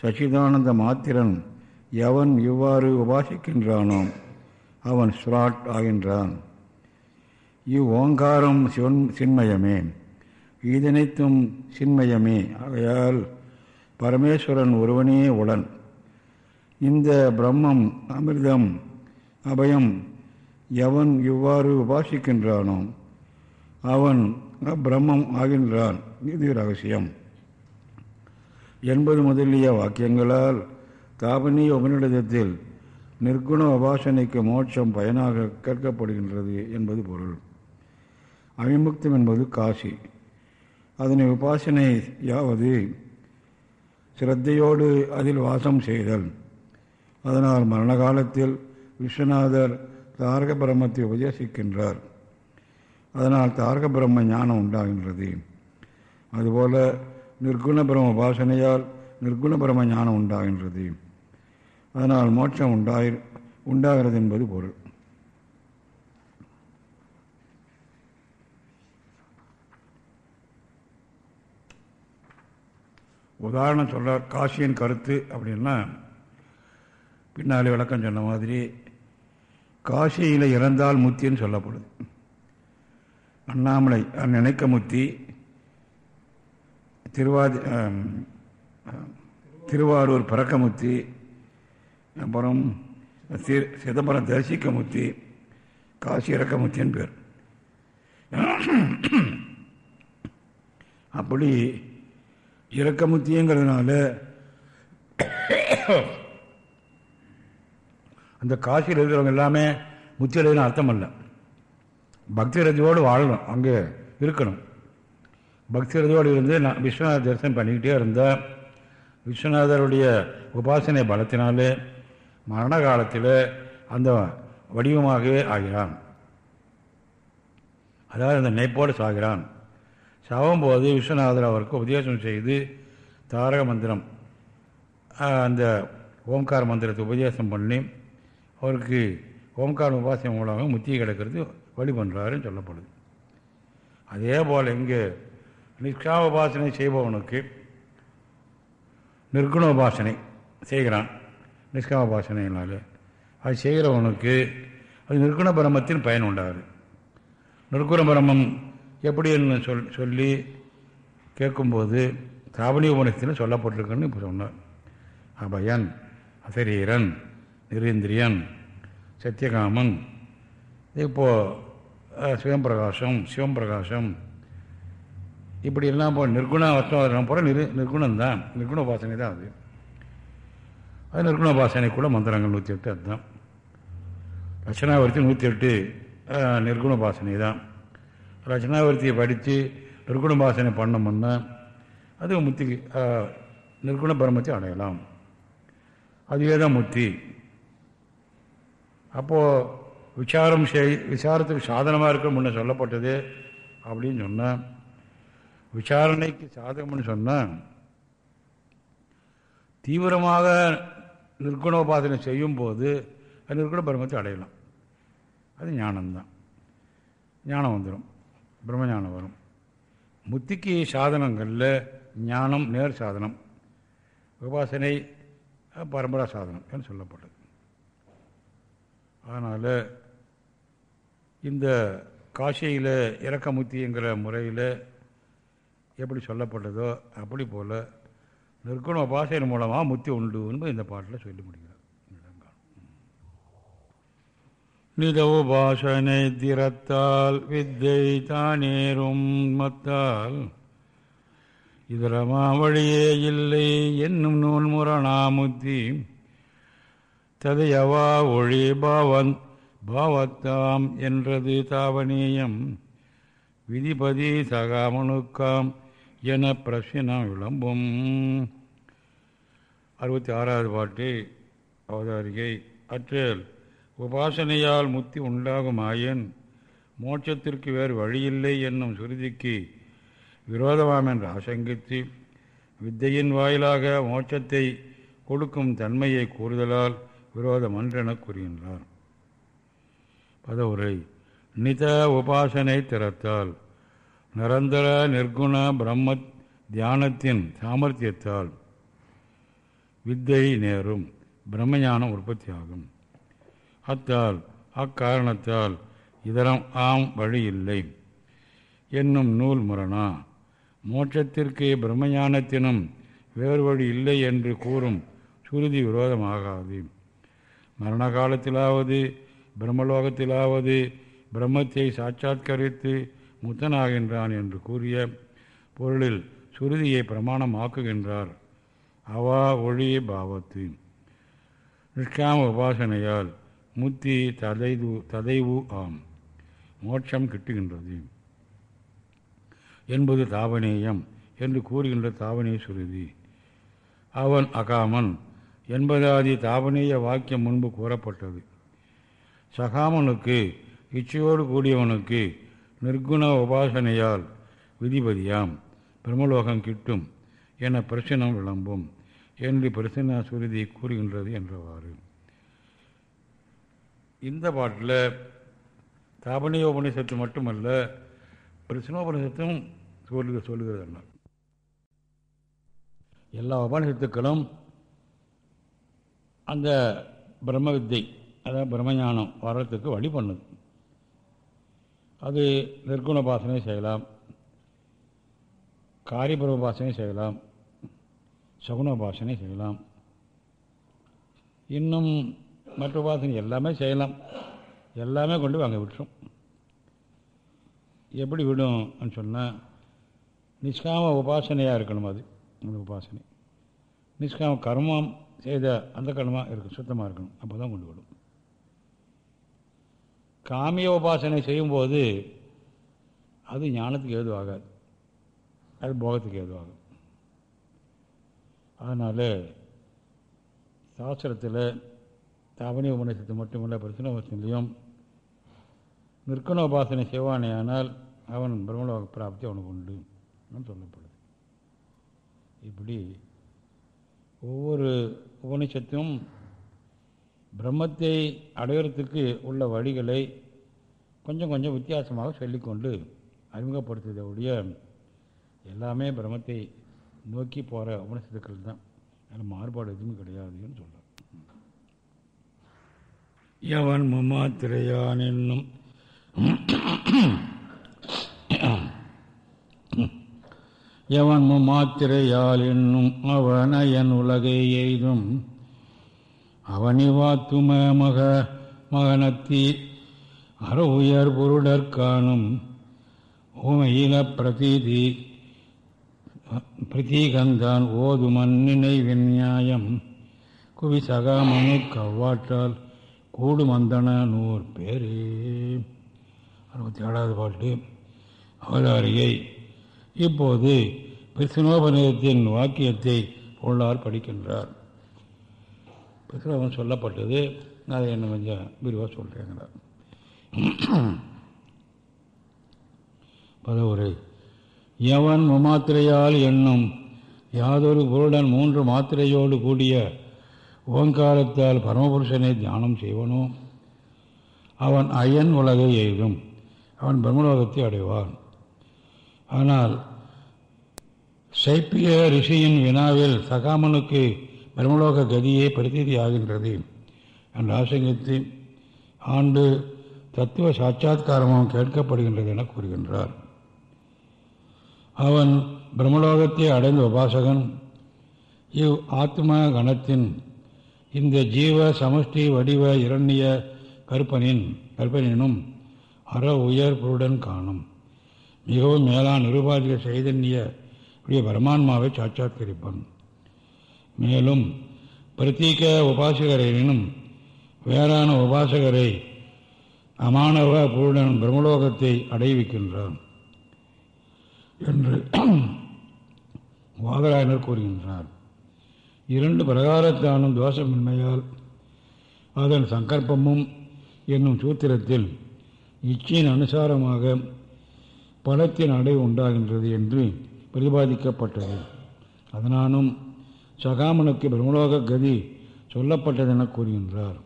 சச்சிதானந்த மாத்திரன் எவன் இவ்வாறு உபாசிக்கின்றானோ அவன் ஸ்ராட் ஆகின்றான். இவ் ஓங்காரம் சிவன் சின்மயமே இதனைத்தும் சின்மயமே. ஆகையால் பரமேஸ்வரன் ஒருவனே உடன். இந்த பிரம்மம் அமிர்தம் அபயம் எவன் இவ்வாறு உபாசிக்கின்றானோ அவன் பிரம்மம் ஆகின்றான். இது ரகசியம். என்பது முதலிய வாக்கியங்களால் தாபனீய உபநிடதத்தில் நிற்குண உபாசனைக்கு மோட்சம் பயனாக கேட்கப்படுகின்றது என்பது பொருள். அவிமுக்தம் என்பது காசி. அதனை உபாசனை யாவது சிரத்தையோடு அதில் வாசம் செய்தல். அதனால் மரண காலத்தில் விஸ்வநாதர் தாரக பிரம்மத்தை உபதேசிக்கின்றார். அதனால் தாரக பிரம்ம ஞானம் உண்டாகின்றது. அதுபோல நிர்குண பிரம உபாசனையால் நிர்குண பிரம்ம ஞானம் உண்டாகின்றது. அதனால் மோட்சம் உண்டாகி உண்டாகிறது என்பது பொருள். உதாரணம் சொல்கிறார் காசியின் கருத்து அப்படின்னா பின்னாலே விளக்கம் சொன்ன மாதிரி காசியில் இறந்தால் முத்தின்னு சொல்லப்படுது. அண்ணாமலை நினைக்க முத்தி திருவாதி திருவாரூர் பறக்கமுத்தி அப்புறம் சிதம்பரம் தரிசிக்கமுத்தி காசி இறக்கமுத்தின்னு பேர். அப்படி இறக்கமுத்திங்கிறதுனால அந்த காசியில் இருக்கிறவங்க எல்லாமே முத்தி அர்த்தம் அல்ல பக்தி ரதியோடு வாழணும் அங்கே இருக்கணும். பக்தி இருந்து நான் விஸ்வநாத தரிசனம் பண்ணிக்கிட்டே இருந்தால் விஸ்வநாதருடைய உபாசனை பலத்தினாலே மரண காலத்தில் அந்த வடிவமாகவே ஆகிறான். அதாவது அந்த நெய்ப்போடு சாகிறான். சாகும்போது விஸ்வநாதர் அவருக்கு உபதேசம் செய்து தாரக மந்திரம் அந்த ஓம்கார மந்திரத்தை உபதேசம் பண்ணி அவருக்கு ஓம்கார உபாசனை மூலமாக முத்தி கிடக்கிறது வழி பண்ணுறாருன்னு சொல்லப்படுது. அதே போல் இங்கே நிஷ்காம உபாசனை செய்பவனுக்கு நிற்குண உபாசனை செய்கிறான். நிஷ்காம உபாசனையினால அது செய்கிறவனுக்கு அது நிர்குண பிரம்மத்தின் பயன் உண்டாகுது. நிற்குண பிரம்மம் எப்படின்னு சொல் சொல்லி கேட்கும்போது தாவணி உபநிஷத்தில் சொல்லப்பட்டிருக்குன்னு இப்போ சொன்னார். அபயன் அசரீரன் நிரேந்திரியன் சத்தியகாமன் இப்போது சிவம்பிரகாசம் சிவம்பிரகாசம் இப்படி எல்லாம் போ நிர்குண வஸ்தம் போகிற நிரு நிர்குணம்தான். நிர்குண உபாசனை தான் அது. அது நிர்குண கூட மந்திரங்கள் நூற்றி எட்டு அதுதான். ரச்சனாவர்த்தி நூற்றி எட்டு நிர்குண உபாசனை தான். ரச்சனாவர்த்தியை படித்து நிர்குண உபாசனை பண்ணோம்னா அது முத்திக்கு நிர்குண பிரம்மத்தை அடையலாம். அதுவே தான் முத்தி. அப்போது விசாரம் செய் விசாரத்துக்கு சாதனமாக இருக்க முன்னே சொல்லப்பட்டது அப்படின்னு சொன்னால் விசாரணைக்கு சாதகம்னு சொன்னால் தீவிரமாக நிற்குணோபாதனை செய்யும் போது நிர்குண பிரம்மத்தை அடையலாம். அது ஞானம்தான். ஞானம் வந்துடும் பிரம்மஞானம் வரும். முத்திக்கு சாதனங்களில் ஞானம் நேர் சாதனம். உபாசனை பரம்பரா சாதனம் என்று சொல்லப்பட்டது அதனால் இந்த காசியில் இறக்கமுத்திங்கிற முறையில் எப்படி சொல்லப்பட்டதோ அப்படி போல் நிற்குண உபாசையின் மூலமாக முத்தி உண்டு என்பது இந்த பாட்டில் சொல்லி முடிகிறார் நித உபாசனை திறத்தால் வித்தை தானேறும் மத்தால் இதரமா வழியே இல்லை என்னும் நூல் முரணாமுத்தி ததையவா ஒளி பாவன் பாவத்தாம் என்றது தாவனீயம் விதிபதி சகாமனுக்காம் என பிரசினம் விளம்பும். அறுபத்தி ஆறாவது பாட்டு அவதாரிகை அற்றேல். உபாசனையால் முத்தி உண்டாகும் ஆயன் மோட்சத்திற்கு வேறு வழியில்லை என்னும் சுருதிக்கு விரோதமாம் என்று ஆசங்கித்து வித்தையின் வாயிலாக மோட்சத்தை கொடுக்கும் தன்மையை கூறுதலால் விரோதமன்றென கூறுகின்றார். பதவுரை நித உபாசனை திறத்தால். நிரந்தர நிர்குண பிரம்ம தியானத்தின் சாமர்த்தியத்தால் வித்தை நேரும் பிரம்மஞானம் உற்பத்தியாகும். அத்தால் அக்காரணத்தால் இதரம் ஆம் வழி இல்லை என்னும் நூல் முரணா மோட்சத்திற்கு பிரம்மஞானத்தினும் வேறு வழி இல்லை என்று கூறும் சுருதி விரோதமாகாது. மரண காலத்திலாவது பிரம்மலோகத்திலாவது பிரம்மத்தை சாட்சாத்கரித்து முத்தனாகின்றான் என்று கூறிய பொருளில் சுருதியை பிரமாணமாக்குகின்றார். அவா ஒளி பாவத்து. நிஷ்காம உபாசனையால் முத்தி ததைவு ததைவு ஆம். மோட்சம் கிட்டுகின்றது என்பது தாவனேயம் என்று கூறுகின்ற தாவனேய சுருதி. அவன் அகாமன் என்பதாதி தாபனீய வாக்கியம் முன்பு கூறப்பட்டது. சகாமனுக்கு இச்சையோடு கூடியவனுக்கு நிர்குண உபாசனையால் விதிபதியாம். பிரம்மலோகம் கிட்டும் என பிரச்சனம் விளம்பும். என்று பிரசன்னா சுருதி கூறுகின்றது என்றவாறு. இந்த பாட்டில் தாபனிய உபநிஷத்து மட்டுமல்ல பிரச்சனோபனிஷத்தும் சொல்லு சொல்லுகிறது என்ன? எல்லா உபனிஷத்துக்களும் அந்த பிரம்ம வித்தை அதாவது பிரம்மஞானம் வர்றதுக்கு வழி பண்ணுது அது நிர்குணோபாசனை செய்யலாம். காரியபிரமோபாசனை செய்யலாம். சகுனோபாசனை செய்யலாம். இன்னும் மற்ற உபாசனை எல்லாமே செய்யலாம். எல்லாமே கொண்டு வாங்க விட்டுரும். எப்படி விடும் சொன்னால் நிஷ்காம உபாசனையாக இருக்கணும் அது அந்த உபாசனை. நிஷ்காம கர்மம் செய்த அந்த கர்மமாக இருக்கும் சுத்தமாக இருக்கணும். அப்போ தான் கொண்டு விடும் காமிய உபாசனை செய்யும்போது அது ஞானத்துக்கு ஏதுவாகாது. அது போகத்துக்கு ஏதுவாகும் அதனால் சாஸ்திரத்தில் தாவணி உபநிஷத்து மட்டுமல்ல பிரச்சனோபத்திலையும் நிற்குண உபாசனை செய்வானேயானால் அவன் பிரம்மலோக பிராப்தி அவனுக்கு உண்டு சொல்லப்படுது. இப்படி ஒவ்வொரு உபனிஷத்தும் பிரம்மத்தை அடையிறதுக்கு உள்ள வழிகளை கொஞ்சம் கொஞ்சம் வித்தியாசமாக சொல்லிக்கொண்டு அறிமுகப்படுத்துவதை எல்லாமே பிரம்மத்தை நோக்கி போகிற உபனிஷத்துக்கள் தான். அதில் மாறுபாடு எதுவுமே கிடையாதுன்னு சொல்கிறார் எவன் மமாத்திரையான் என்னும் எவன் மமாத்திரையால் என்னும் அவனயன் உலகை எய்தும் அவனிவாத்தும மக மகனத்தி அற உயர் பொருடற்கானும் ஓமையில பிரதீதி பிரதீகந்தான் ஓதுமன் நினைவின் நியாயம். குவி சகாமனு கவ்வாற்றால் கூடுமந்தன நூறு பேரே. அறுபத்தி ஏழாவது பாட்டு. அவதாரியை இப்போது பிரிசனோபநிதத்தின் வாக்கியத்தை உள்ளார் படிக்கின்றார். பிரகடனம் சொல்லப்பட்டது. அதை என்ன கொஞ்சம் விரிவாக சொல்கிறேங்கிறார் பதவுரை. எவன் முமாத்திரையால் என்னும் யாதொரு பொருடன் மூன்று மாத்திரையோடு கூடிய ஓங்காரத்தால் பரமபுருஷனை தியானம் செய்வனோ? அவன் அயன் உலகை எய்தும். அவன் பிரம்மலோகத்தை அடைவான். ஆனால் சைப்பிய ரிஷியின் வினாவில் சகாமனுக்கு பிரம்மலோக கதியே பிரதீதி ஆகின்றது என்று ஆசங்கித்து ஆண்டு தத்துவ சாட்சா்காரமும் கேட்கப்படுகின்றது என கூறுகின்றார். அவன் பிரம்மலோகத்தை அடைந்த உபாசகன். இவ் ஆத்ம கணத்தின் இந்த ஜீவ சமஷ்டி வடிவ இரண்ய கற்பனின் கற்பனினும் அற உயர் பொருடன் காணும். மிகவும் மேலான் நிருபாதிக சைதன்ய பிரமான்மாவை பரமான்மாவை சாட்சாத்கரிப்பான் மேலும் பிரத்தீக உபாசகரினும் வேறான உபாசகரை அமானவ பொருடன் பிரம்மலோகத்தை அடைவிக்கின்றான் என்று வாதராயனர் கூறுகின்றார். இரண்டு பிரகாரத்தானும் தோஷமின்மையால் அதன் சங்கற்பமும் என்னும் சூத்திரத்தில் இச்சையின் அனுசாரமாக பலத்தின் அடை உண்டாகின்றது என்று பிரதிபாதிக்கப்பட்டது. அதனாலும் சகாமனுக்கு பிரம்மலோக கதி சொல்லப்பட்டதென கூறுகின்றார்.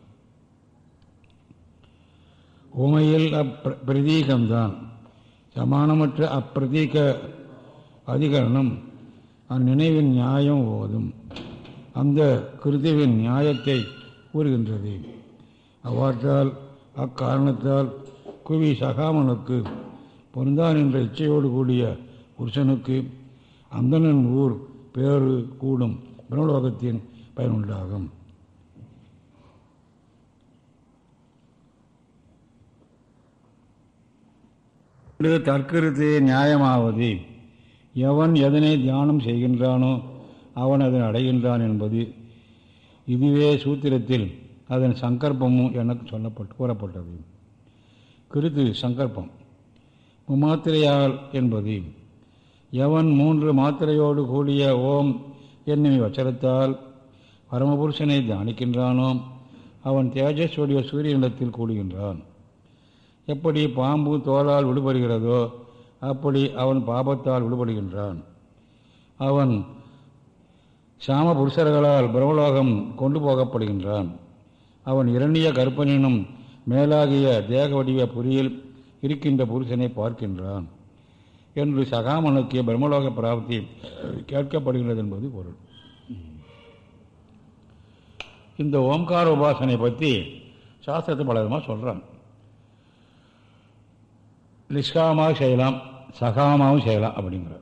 உமையில் அப்பிரதீகம்தான் சமானமற்ற அப்பிரதீக அதிகரணம் அந்நினைவின் நியாயம் ஓதும். அந்த கிருதிவின் நியாயத்தை கூறுகின்றது. அவ்வாற்றால் அக்காரணத்தால் குவி சகாமனுக்கு பொருந்தான் என்ற இச்சையோடு கூடிய புருஷனுக்கு அந்தனன் ஊர் பேறு கூடும். பிரம்மலோகத்தின் பயனுண்டாகும். தற்கருத்து நியாயமாவது. எவன் எதனை தியானம் செய்கின்றானோ அவன் அதனை அடைகின்றான் என்பது இதுவே சூத்திரத்தில் அதன் சங்கற்பமும் எனக்கு சொல்லப்பட்டு கூறப்பட்டது. கிருத்து சங்கற்பம். முமாத்திரையால் என்பது. எவன் மூன்று மாத்திரையோடு கூடிய ஓம் என்னும் வச்சரத்தால் பரமபுருஷனை தியானிக்கின்றானோ? அவன் தேஜஸ்வடிய சூரியனிடத்தில் கூடுகின்றான் எப்படி பாம்பு தோலால் விடுபடுகிறதோ அப்படி அவன் பாபத்தால் விடுபடுகின்றான். அவன் சாம புருஷர்களால் பிரம்மலோகம் கொண்டு போகப்படுகின்றான். அவன் இரண்டிய கற்பனினும் மேலாகிய தேக வடிவ புரியில் இருக்கின்ற புருஷனை பார்க்கின்றான். என்று சகாமனுக்கு பிரம்மலோக பிராப்தி கேட்கப்படுகிறது என்பது பொருள். இந்த ஓம்கார உபாசனை பற்றி சாஸ்திரத்தை பல விதமாக சொல்கிறாங்க நிஷ்காமாக செய்யலாம் சகாமாவும் செய்யலாம் அப்படிங்கிற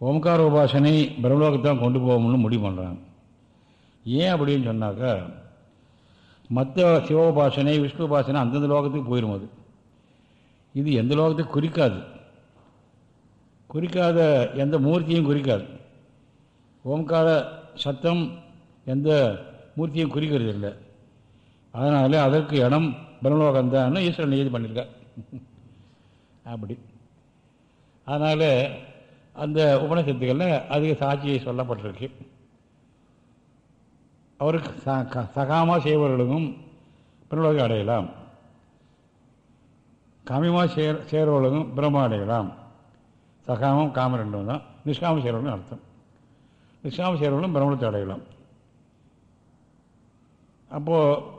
ஓம்கார உபாசனை பிரம்மலோகத்தான் கொண்டு போகணும்னு முடிவு பண்ணுறாங்க ஏன் அப்படின்னு சொன்னாக்கா மற்ற சிவோபாசனை விஷ்ணு உபாசனை அந்தந்த லோகத்துக்கு போயிடும் அது இது எந்த லோகத்தையும் குறிக்காது. குறிக்காத எந்த மூர்த்தியும் குறிக்காது. ஓம்கார சத்தம் எந்த மூர்த்தியும் குறிக்கிறது இல்லை. அதனால் அதற்கு இடம் பிரம்மலோகம்தான் ஈஸ்வரன் நியதி பண்ணியிருக்கார் அப்படி. அதனால் அந்த உபநிஷத்துக்களில் அதிக சாட்சியை சொல்லப்பட்டிருக்கு. அவருக்கு சகாமாக செய்பவர்களுக்கும் பிரம்மலோகம் அடையலாம். கமிமாக சேர் சேர்வர்களுக்கும் பிரம்ம அடையலாம். சகாமம் காமம் ரெண்டும் தான். நிஷ்காம செயல்களும் அர்த்தம். நிஷ்காம செயல்களும் பிரம்மணத்தை அடையலாம். அப்போது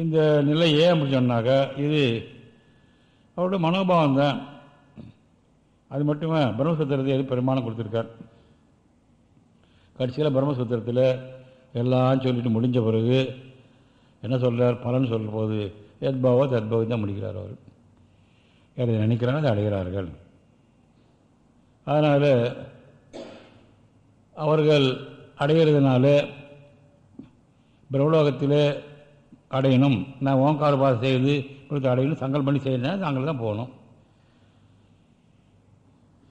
இந்த நிலை ஏன் அப்படி சொன்னாக்கா இது அவருடைய மனோபாவம் தான். அது மட்டுமே? பிரம்மசூத்திரத்தை எது பெருமானம் கொடுத்துருக்கார்? கடைசியில் பிரம்மசூத்திரத்தில் எல்லாம் சொல்லிட்டு முடிஞ்ச பிறகு என்ன சொல்கிறார் பலன் சொல்கிற போது எத்பாவோ தத்பாவோ தான் முடிக்கிறார் அவர். எதை நினைக்கிறாங்க அதை அடைகிறார்கள். அதனால் அவர்கள் அடைகிறதுனால பிரம்மலோகத்தில் அடையணும். நான் ஓங்கார பாதை செய்து கொடுத்து அடையணும் சங்கல் பண்ணி செய்யணும் நாங்கள் தான் போகணும்.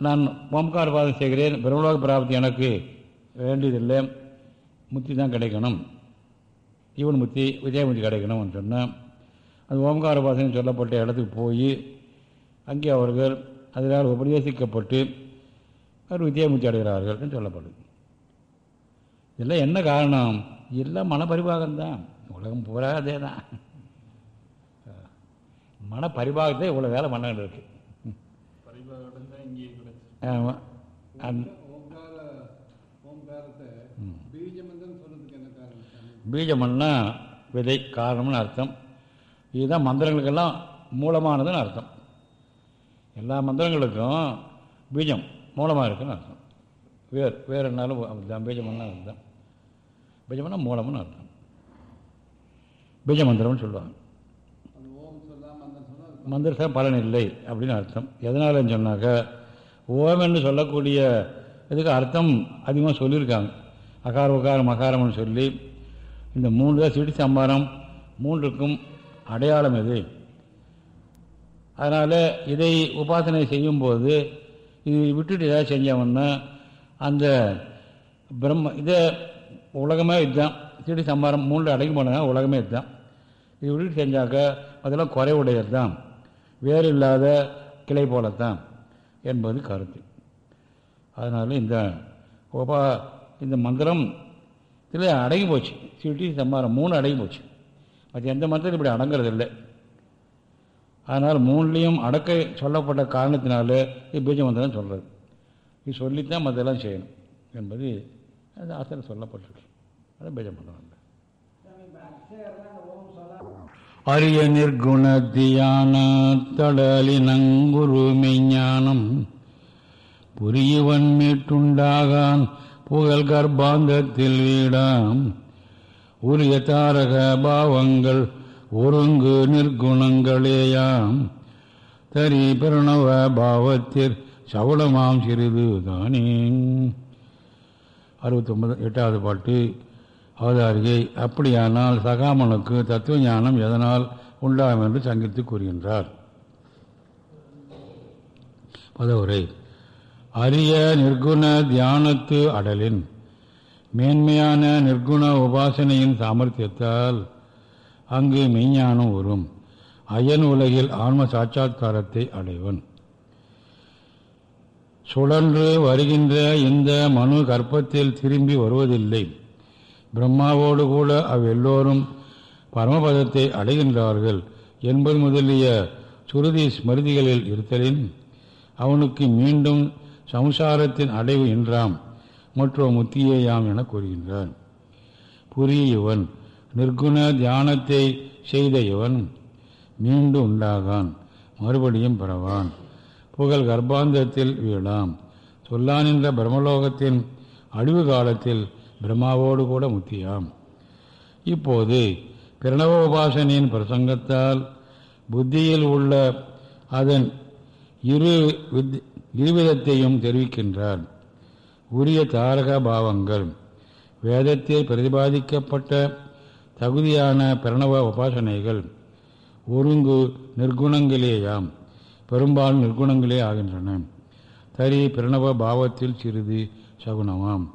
நான் ஓம்கார பாதம் செய்கிறேன். பிரம்மலோக பிராப்தி எனக்கு வேண்டியதில்லை. முத்தி தான் கிடைக்கணும். ஜீவன் முத்தி விஜயமுத்தி கிடைக்கணும்னு சொன்னேன். அது ஓம்கார பாசனம் சொல்லப்பட்ட இடத்துக்கு போய் அங்கே அவர்கள் அதனால் உபதேசிக்கப்பட்டு அவர் வித்தியாமுத்தி அடைகிறார்கள் சொல்லப்படுது இதெல்லாம் என்ன காரணம்? எல்லாம் மனப்பரிபாகம் தான் உலகம் பூரா அதே தான் மனப்பரிபாகத்தை இவ்வளோ வேலை பண்ண இருக்கு. ஆமாம் பீஜமன்னா விதை காரணம்னு அர்த்தம். இதுதான் மந்திரங்களுக்கெல்லாம் மூலமானதுன்னு அர்த்தம். எல்லா மந்திரங்களுக்கும் பீஜம். மூலமாக இருக்குன்னு அர்த்தம். வேர் வேறு என்னாலும் அதுதான் பீஜமன்னா அதுதான் பீஜம்னா மூலம்னு அர்த்தம். பீஜ மந்திரம்னு சொல்லுவாங்க. மந்திரத்தான் பலன் இல்லை அப்படின்னு அர்த்தம். எதனாலன்னு சொன்னாக்க ஓம் என்று சொல்லக்கூடிய இதுக்கு அர்த்தம் அதிகமாக சொல்லியிருக்காங்க. அகார உகாரம் மகாரம்னு சொல்லி இந்த மூன்று தான் சிடி சம்பாரம் மூன்றுக்கும் அடையாளம் இது அதனால் இதை உபாசனை செய்யும்போது இது விட்டுட்டு ஏதாவது செஞ்சவன்னா அந்த பிரம்ம இதை உலகமே இதுதான். திருடி சம்பாரம் மூன்று அடங்கி போனாங்க உலகமே இதுதான். இது விட்டுட்டு செஞ்சாக்க அதெல்லாம் குறைவுடையது தான் வேறு இல்லாத கிளை போலத்தான் என்பது கருத்து. அதனால் இந்த உபா இந்த மந்திரம் இதில் அடங்கி போச்சு. சிட்டி சம்மாரம் மூணு அடங்கி போச்சு. மற்ற எந்த மந்திரம் இப்படி அடங்கிறது இல்லை அதனால் மூணுலேயும் அடக்க சொல்லப்பட்ட காரணத்தினால பீஜ மந்திரம் சொல்கிறது இது சொல்லித்தான் மற்றெல்லாம் செய்யணும் என்பது அது ஆசிரியர் சொல்லப்பட்டிருக்கு. அது பீஜ மந்திரம் இல்லை அரிய நிர்குண தியான தடலி நங்குரு மெஞ்ஞானம் புரியவன் மீட்டுண்டாகான் புகழ் கர்ப்பாந்தத்தில் வீடாம். உரிய தாரக பாவங்கள் ஒருங்கு நிர்குணங்களேயாம். தரி பிரணவ பாவத்தில் சவுளமாம் சிறிது தானே. அறுபத்தொன்பது எட்டாவது பாட்டு. அவதாரிகை அப்படியானால் சகாமனுக்கு தத்துவ ஞானம் எதனால் உண்டாகும் என்று சங்கித்து கூறுகின்றார். பதவுரை. அரிய நிர்குண தியானத்து அடலின் மேன்மையான நிர்குண உபாசனையின் சாமர்த்தியத்தால் அங்கு மெய்ஞானம் வரும் அயன் உலகில் ஆன்ம சாட்சா்காரத்தை அடைவன். சுழன்று வருகின்ற இந்த மனு கற்பத்தில் திரும்பி வருவதில்லை. பிரம்மாவோடு கூட அவ்வெல்லோரும் பரமபதத்தை அடைகின்றார்கள் என்பது முதலிய சுருதி ஸ்மிருதிகளில் இருத்தலின் அவனுக்கு மீண்டும் சம்சாரத்தின் அடைவு என்றாம் மற்றும் முத்தியேயாம் என கூறுகின்றான். புரிய இவன் நிற்குண தியானத்தை செய்த இவன் மீண்டும் உண்டாகான் மறுபடியும் பெறவான். புகழ் கர்ப்பாந்தத்தில் வீழாம். சொல்லானின்ற பிரம்மலோகத்தின் அழிவு காலத்தில் பிரம்மாவோடு கூட முத்தியாம். இப்போது பிரணவ உபாசனையின் பிரசங்கத்தால் புத்தியில் உள்ள அதன் இரு இருவிதத்தையும் தெரிவிக்கின்றார். உரிய தாரக பாவங்கள் வேதத்தில் பிரதிபாதிக்கப்பட்ட தகுதியான பிரணவ உபாசனைகள் ஒருங்கு நிர்குணங்களேயாம் பெரும்பாலும் நிர்குணங்களே ஆகின்றன. தரி பிரணவ பாவத்தில் சிறிது சகுனமாம்.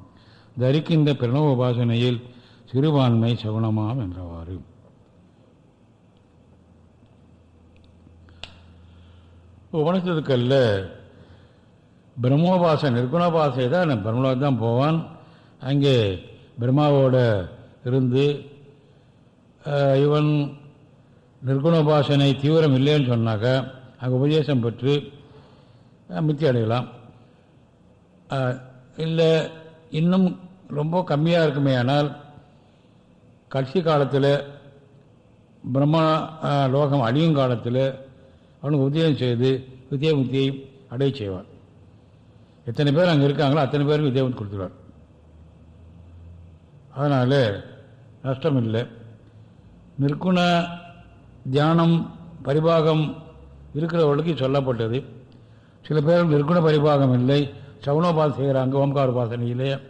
தரிக்கின்ற பிரணவ உபாசனையில் சிறுபான்மை சகுனமாம் என்றவாறு. உபனிஷத்துக்கல்ல பிரம்மோபாசை நிற்குணபாசை தான் பிரம்மலோக தான் போவான். அங்கே பிரம்மாவோட இருந்து இவன் நிர்குணோபாசனை தீவிரம் இல்லைன்னு சொன்னாக்க அங்கே உபதேசம் பெற்று மித்தி அடையலாம். இல்லை இன்னும் ரொம்ப கம்மியாக இருக்குமே ஆனால் கடைசி காலத்தில் பிரம்மா லோகம் அழியும் காலத்தில் அவனுக்கு உதயம் செய்து வித்தியமுத்தியை அடைய செய்வார். எத்தனை பேர் அங்கே இருக்காங்களோ அத்தனை பேருக்கு வித்தியமுத்தி கொடுத்துருவார். அதனால் நஷ்டம் இல்லை நிற்குண தியானம் பரிபாகம் இருக்கிறவர்களுக்கு சொல்லப்பட்டது. சில பேர் நிற்குண பரிபாகம் இல்லை சவுனோபாசம் செய்கிறாங்க ஓம்கார உபாசனையிலே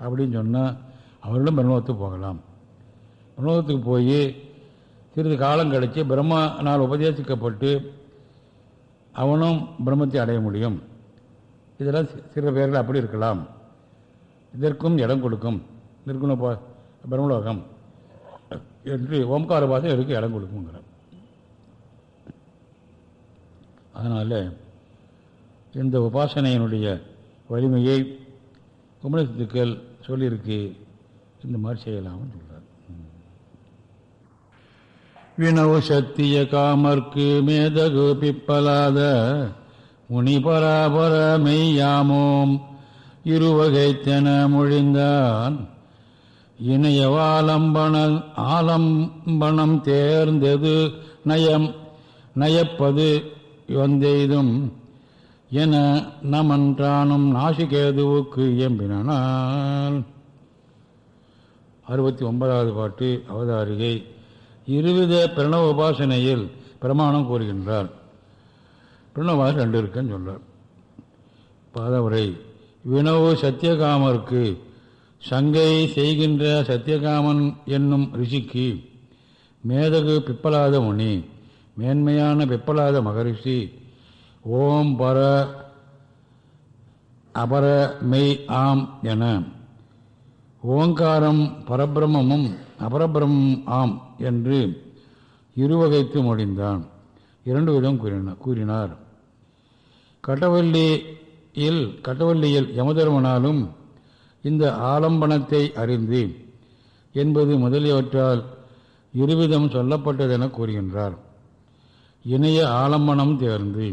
அப்படின்னு சொன்னால் அவர்களும் பிரம்மத்துக்கு போகலாம். பிரம்மத்துக்கு போய் சிறிது காலம் கழித்து பிரம்மனால் உபதேசிக்கப்பட்டு அவனும் பிரம்மத்தை அடைய முடியும். இதெல்லாம் சில பேர்கள் அப்படி இருக்கலாம். இதற்கும் இடம் கொடுக்கும். நிற்குண பிரம்மலோகம். என்று ஓம்கார பாசம் இருக்கு இடம் கொடுக்குங்கிறார் அதனால் இந்த உபாசனையினுடைய வலிமையை உபநிஷத்துக்கள் சொல்லியிருக்கு. இந்த மாதிரி செய்யலாம்னு சொல்கிறார் வினவு சத்திய காமர்க்கு மேதகு பிப்பலாத முனிபராபர மெய்யாமோம் இருவகைத்தென மொழிந்தான். இணையவாலம்பன ஆலம்பனம் தேர்ந்தது நயம் நயப்பது வந்தெய்தும் என நமன்றானும் நாசிகேதுவுக்கு இயம்பினால் அறுபத்தி ஒன்பதாவது பாட்டு அவதாரிகை. இருவித பிரணவ உபாசனையில் பிரமாணம் கூறுகின்றார். பிரணவாசம் ரெண்டு இருக்குன்னு சொல்றார். பாதவுரை வினவு சத்தியகாமருக்கு சங்கை செய்கின்ற சத்தியகாமன் என்னும் ரிஷிக்கு மேதகு பிப்பலாத முனி மேன்மையான பிப்பலாத மகரிஷி ஓம் பர அபர மெய் ஆம் என. ஓங்காரம் பரபிரமமும் அபரபிரமம் ஆம் என்று இருவகைத்து முடிந்தான் இரண்டு விதம் கூறினார் கூறினார். கட்டவல்லியில் கட்டவல்லியில் யமதர்மனாலும் இந்த ஆலம்பனத்தை அறிந்து என்பது முதலியவற்றால் இருவிதம் சொல்லப்பட்டதென கூறுகின்றார். இணைய ஆலம்பனம் தேர்ந்து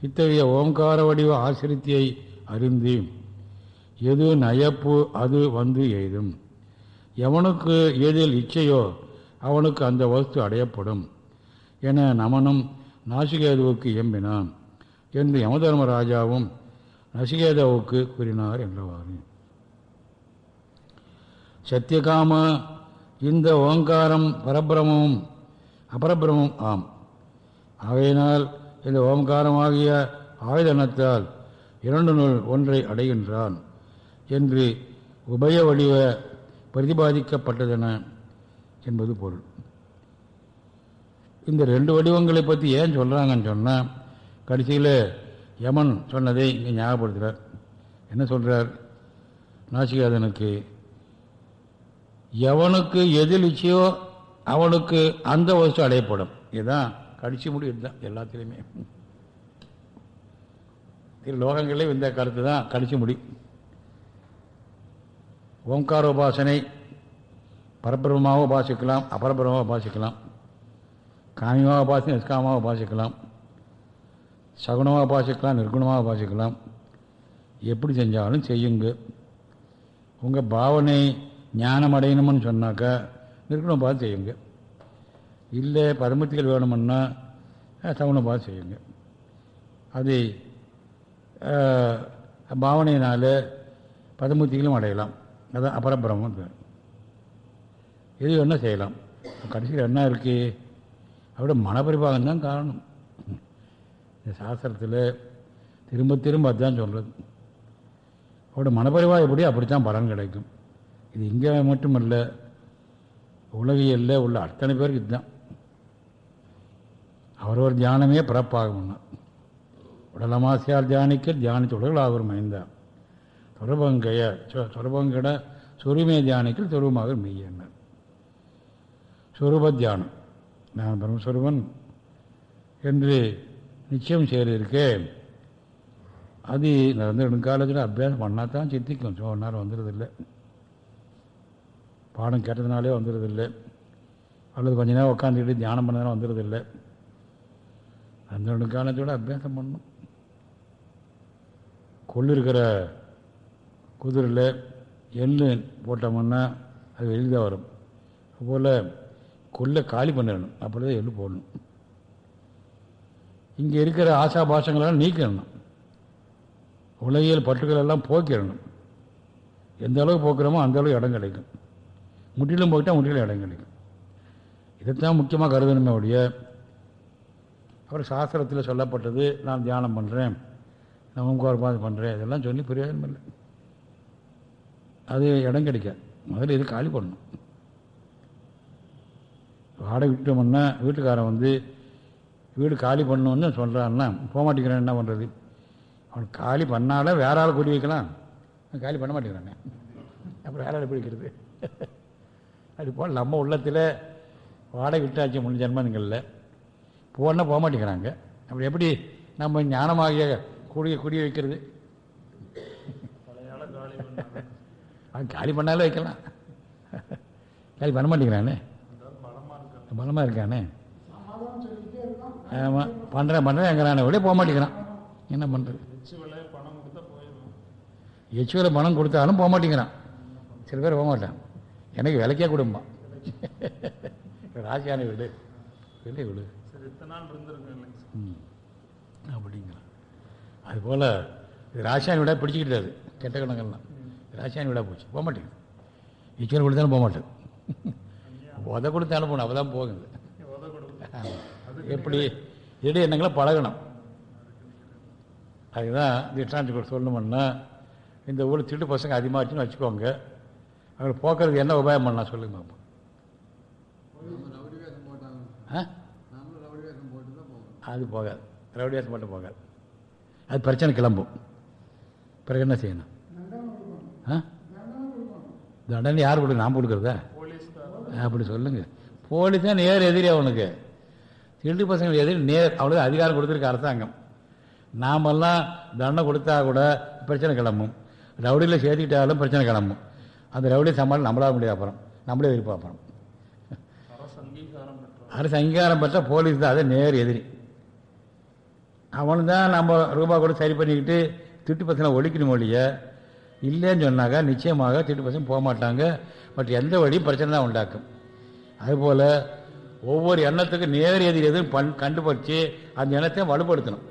இத்தகைய ஓங்கார வடிவ ஆசிரித்தியை அறிந்து எது நயப்பு அது வந்து எய்தும் எவனுக்கு எதில் இச்சையோ அவனுக்கு அந்த வஸ்து அடையப்படும் என நமனும் நாசிகேதுவுக்கு எம்பினான் என்று யமதர்மராஜாவும் நசிகேதாவுக்கு கூறினார் என்றவாறு. சத்தியகாம இந்த ஓங்காரம் பரபிரமும் அபரபிரமும் ஆம். ஆகையினால் இந்த ஓங்காரமாகிய ஆயுதனத்தால் இரண்டு நூல் ஒன்றை அடைகின்றான் என்று உபய வடிவ பிரதிபாதிக்கப்பட்டதென என்பது பொருள். இந்த ரெண்டு வடிவங்களை பற்றி ஏன் சொல்கிறாங்கன்னு சொன்னால் கடைசியில் யமன் சொன்னதை இங்கே ஞாபகப்படுத்துகிறார் என்ன சொல்கிறார் நாசிகாதனுக்கு எவனுக்கு எதில் இச்சையோ அவனுக்கு அந்த வசதி அடையப்படும். இதுதான் கடிச்சு முடி இதுதான் எல்லாத்துலேயுமே. திரு லோகங்களே இந்த கருத்து தான் கடிச்சு முடி. ஓங்கார உபாசனை பரபிரமாக உபாசிக்கலாம் அபரபிரமாக உபாசிக்கலாம். காமியமாக உபாசனை நிஷ்காமாக உபாசிக்கலாம். சகுனமாக உபாசிக்கலாம் நிர்குணமாக உபாசிக்கலாம். எப்படி செஞ்சாலும் செய்யுங்க. உங்கள் பாவனை ஞானம் அடையணும்னு சொன்னாக்கா நிற்கணும் பார்த்து செய்யுங்க. இல்லை பரமத்திகள் வேணுமுன்னா சகுனம் பார்த்து செய்யுங்க. அது பாவனையினால் பதமுத்திகளும் அடையலாம். அதான் அபரபிரமம் இது எது வேணால் செய்யலாம். கடைசியில் என்ன இருக்குது அவரோட மனப்பரிபாகம் தான் காரணம். இந்த சாஸ்திரத்தில் திரும்ப திரும்ப அதுதான் சொல்கிறது அவரோட மனப்பரிவாக எப்படி? அப்படித்தான் பலன் கிடைக்கும். இது இங்கே மட்டுமல்ல உலகையில் உள்ள அத்தனை பேருக்கு இதுதான். அவரவர் தியானமே பிறப்பாகும்னா. உடலமாசியால் தியானிக்க தியானித்த உடலாகும் மைந்தார் தொடர்பங்கைய சொரபங்கட சொருமே தியானிக்கல் சொருபமாக மெய்யன்னார் சொரூப தியானம். நான் பிரம்மஸ்வரூபன் என்று நிச்சயம் செய்திருக்கே அது நடந்த காலத்தில் அபியாசம் பண்ணால் தான் சித்திக்கும். சும்மா நேரம் வந்துடுறதில்லை பாடம் கேட்டதுனாலே வந்துடுறதில்லை அல்லது கொஞ்ச நேரம் உட்காந்துக்கிட்டு தியானம் பண்ணதுனால வந்துடுறதில்லை அந்த நெடுங்காலத்தோட அபியாசம் பண்ணணும். கொள்ளு இருக்கிற குதிரையில் எள்ளு போட்டோம்னா அது எளிதாக வரும். அதுபோல் கொள்ளை காலி பண்ணிடணும் அப்படி தான் எள்ளு போடணும். இங்கே இருக்கிற ஆசா பாஷங்களெல்லாம் நீக்கிடணும். உலகியல் பற்றுகள் எல்லாம் போக்கிடணும். எந்த அளவுக்கு போக்குறோமோ அந்த அளவுக்கு இடம் கிடைக்கும். முற்றிலும் போயிட்டால் முற்றிலும் இடம் கிடைக்கும். இதைத்தான் முக்கியமாக கருதணுமே ஒழிய அப்புறம் சாஸ்திரத்தில் சொல்லப்பட்டது நான் தியானம் பண்ணுறேன் நான் ஓம்கார பாதை பண்ணுறேன் இதெல்லாம் சொல்லி பிரயோஜனம் இல்லை. அது இடம் கிடைக்காது முதல்ல இது காலி பண்ணணும். வாடகை விட்டோம்னா வீட்டுக்காரன் வந்து வீடு காலி பண்ணணும்னு சொல்கிறான்னா போக மாட்டேங்கிறேன் என்ன பண்ணுறது அவன் காலி பண்ணால வேற ஆள் குடி வைக்கலாம். காலி பண்ண மாட்டேங்கிறானே. அப்புறம் வேற ஆள் பிடிக்கிறது அது போல் நம்ம உள்ளத்தில் வாடகை விட்டாச்சு முன் ஜென்மங்களில். போனால் போக மாட்டேங்கிறாங்க. அப்படி எப்படி நம்ம ஞானமாகிய குடிய குடிய வைக்கிறது? அவன் காலி பண்ணாலே வைக்கலாம். காலி பண்ண மாட்டேங்கிறானே? பலமாக இருக்கானே? ஆமாம் பண்ணுறேன் பண்ணுறேன் எங்கிறானே விட போக மாட்டேங்கிறான். என்ன பண்ணுறது எச்சுவில் பணம் கொடுத்தாலும் போக மாட்டேங்கிறான். சில பேர் போக மாட்டான் எனக்கு விலைக்கே குடும்பம் ராசியான வீடு. விலை விடு. ம். அப்படிங்கிறான் அதுபோல் ராசியான வீடாக பிடிச்சிக்கிட்டாது கெட்ட கணக்கெல்லாம். ராசியான வீடாக போச்சு. போக மாட்டேங்குது. எச்சுவில் கொடுத்தாலும் போக மாட்டேன் உத கொடுத்து அனுப்பணும் அப்போ தான் போகுது. எப்படி? இடி எண்ணங்களை பழகணும். அதுதான் திஷ்டாந்தி கூட சொல்லணும்னா இந்த ஊர் திட்டு பசங்க அதிகமாச்சுன்னு வச்சுக்கோங்க. அவங்களை போக்குறதுக்கு என்ன உபாயம் பண்ணலாம் சொல்லுங்க பாப்போம். ஆ? அது போகாது. ரவுடியாசம் மட்டும் போகாது. அது பிரச்சனை கிளம்பும். பிறகு என்ன செய்யணும்? ஆ? தண்டனை யார் கொடுக்க நாம் கொடுக்குறதா? அப்படி சொல்லுங்க. போலீஸ் தான் நேர் எதிரி அவனுக்கு திருட்டு பசங்க எதிரி நேர் அவனுக்கு அதிகாரம் கொடுத்துருக்க அரசாங்கம். நாமெல்லாம் தண்டனை கொடுத்தா கூட பிரச்சனை கிளம்பும். ரவுடியில் சேர்த்துக்கிட்டாலும் பிரச்சனை கிளம்பும். அந்த ரவுடியை சமாளி நம்மளால முடியாது அப்புறம். நம்மளே எதிர்பார்ப்போம் அரசு அங்கீகாரம் பெற்ற போலீஸ் தான் அது நேர் எதிரி. அவனு தான் நம்ம ரூபா கூட சரி பண்ணிக்கிட்டு திட்டு பசங்களை ஒழிக்கணும் ஒழிய இல்லைன்னு சொன்னாக்கா நிச்சயமாக திட்டு பசங்க போக மாட்டாங்க. பட் எந்த வழியும் பிரச்சனை தான் உண்டாக்கும். அதுபோல் ஒவ்வொரு எண்ணத்துக்கும் நேர் எதிரி எதுவும் பண் கண்டுபிடிச்சி அந்த எண்ணத்தையும் வலுப்படுத்தணும்.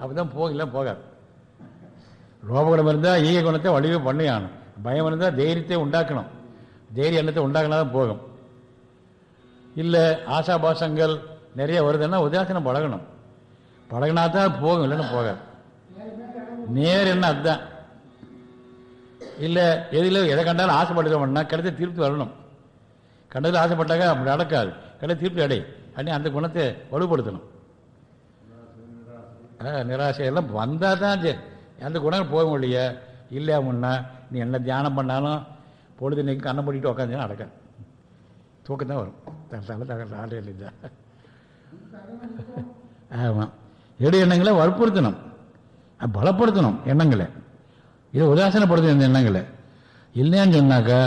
அப்போ தான் போகலாம் போகாது. லோபகுணம் இருந்தால் ஈக குணத்தை வலிவு பண்ணி ஆகணும். பயம் இருந்தால் தைரியத்தை உண்டாக்கணும். தைரிய எண்ணத்தை உண்டாக்கினா தான் போகும். இல்லை ஆசாபாசங்கள் நிறைய வருதுன்னா உதாசனம் பழகணும். பழகினா தான் போகும் இல்லைன்னு போகாது. நேர் என்ன அதுதான். இல்லை எதில் எதை கண்டாலும் ஆசைப்பட்டுட்டோம்னா கிடைத்த திருப்தி வரணும். கண்டதில் ஆசைப்பட்டாக்க அப்படி நடக்காது. கிடைத்த திருப்தி அடை. அண்ணி அந்த குணத்தை வலுப்படுத்தணும். நிராசையெல்லாம் வந்தால் தான் சரி. அந்த குணங்கள் போக இல்லையா. இல்லை முன்னா? நீ என்ன தியானம் பண்ணாலும் பொழுது நீங்க கண்ணை மூடிட்டு உட்காந்து நடக்காது. தூக்கம் தான் வரும். தலை தகவல் ஆளே இல்லை ஆமாம் எடு எண்ணங்களை வற்புறுத்தணும். பலப்படுத்தணும் எண்ணங்களை. இதை உதாசனப்படுத்தணும் இந்த எண்ணங்களை. இல்லைன்னு சொன்னாக்கா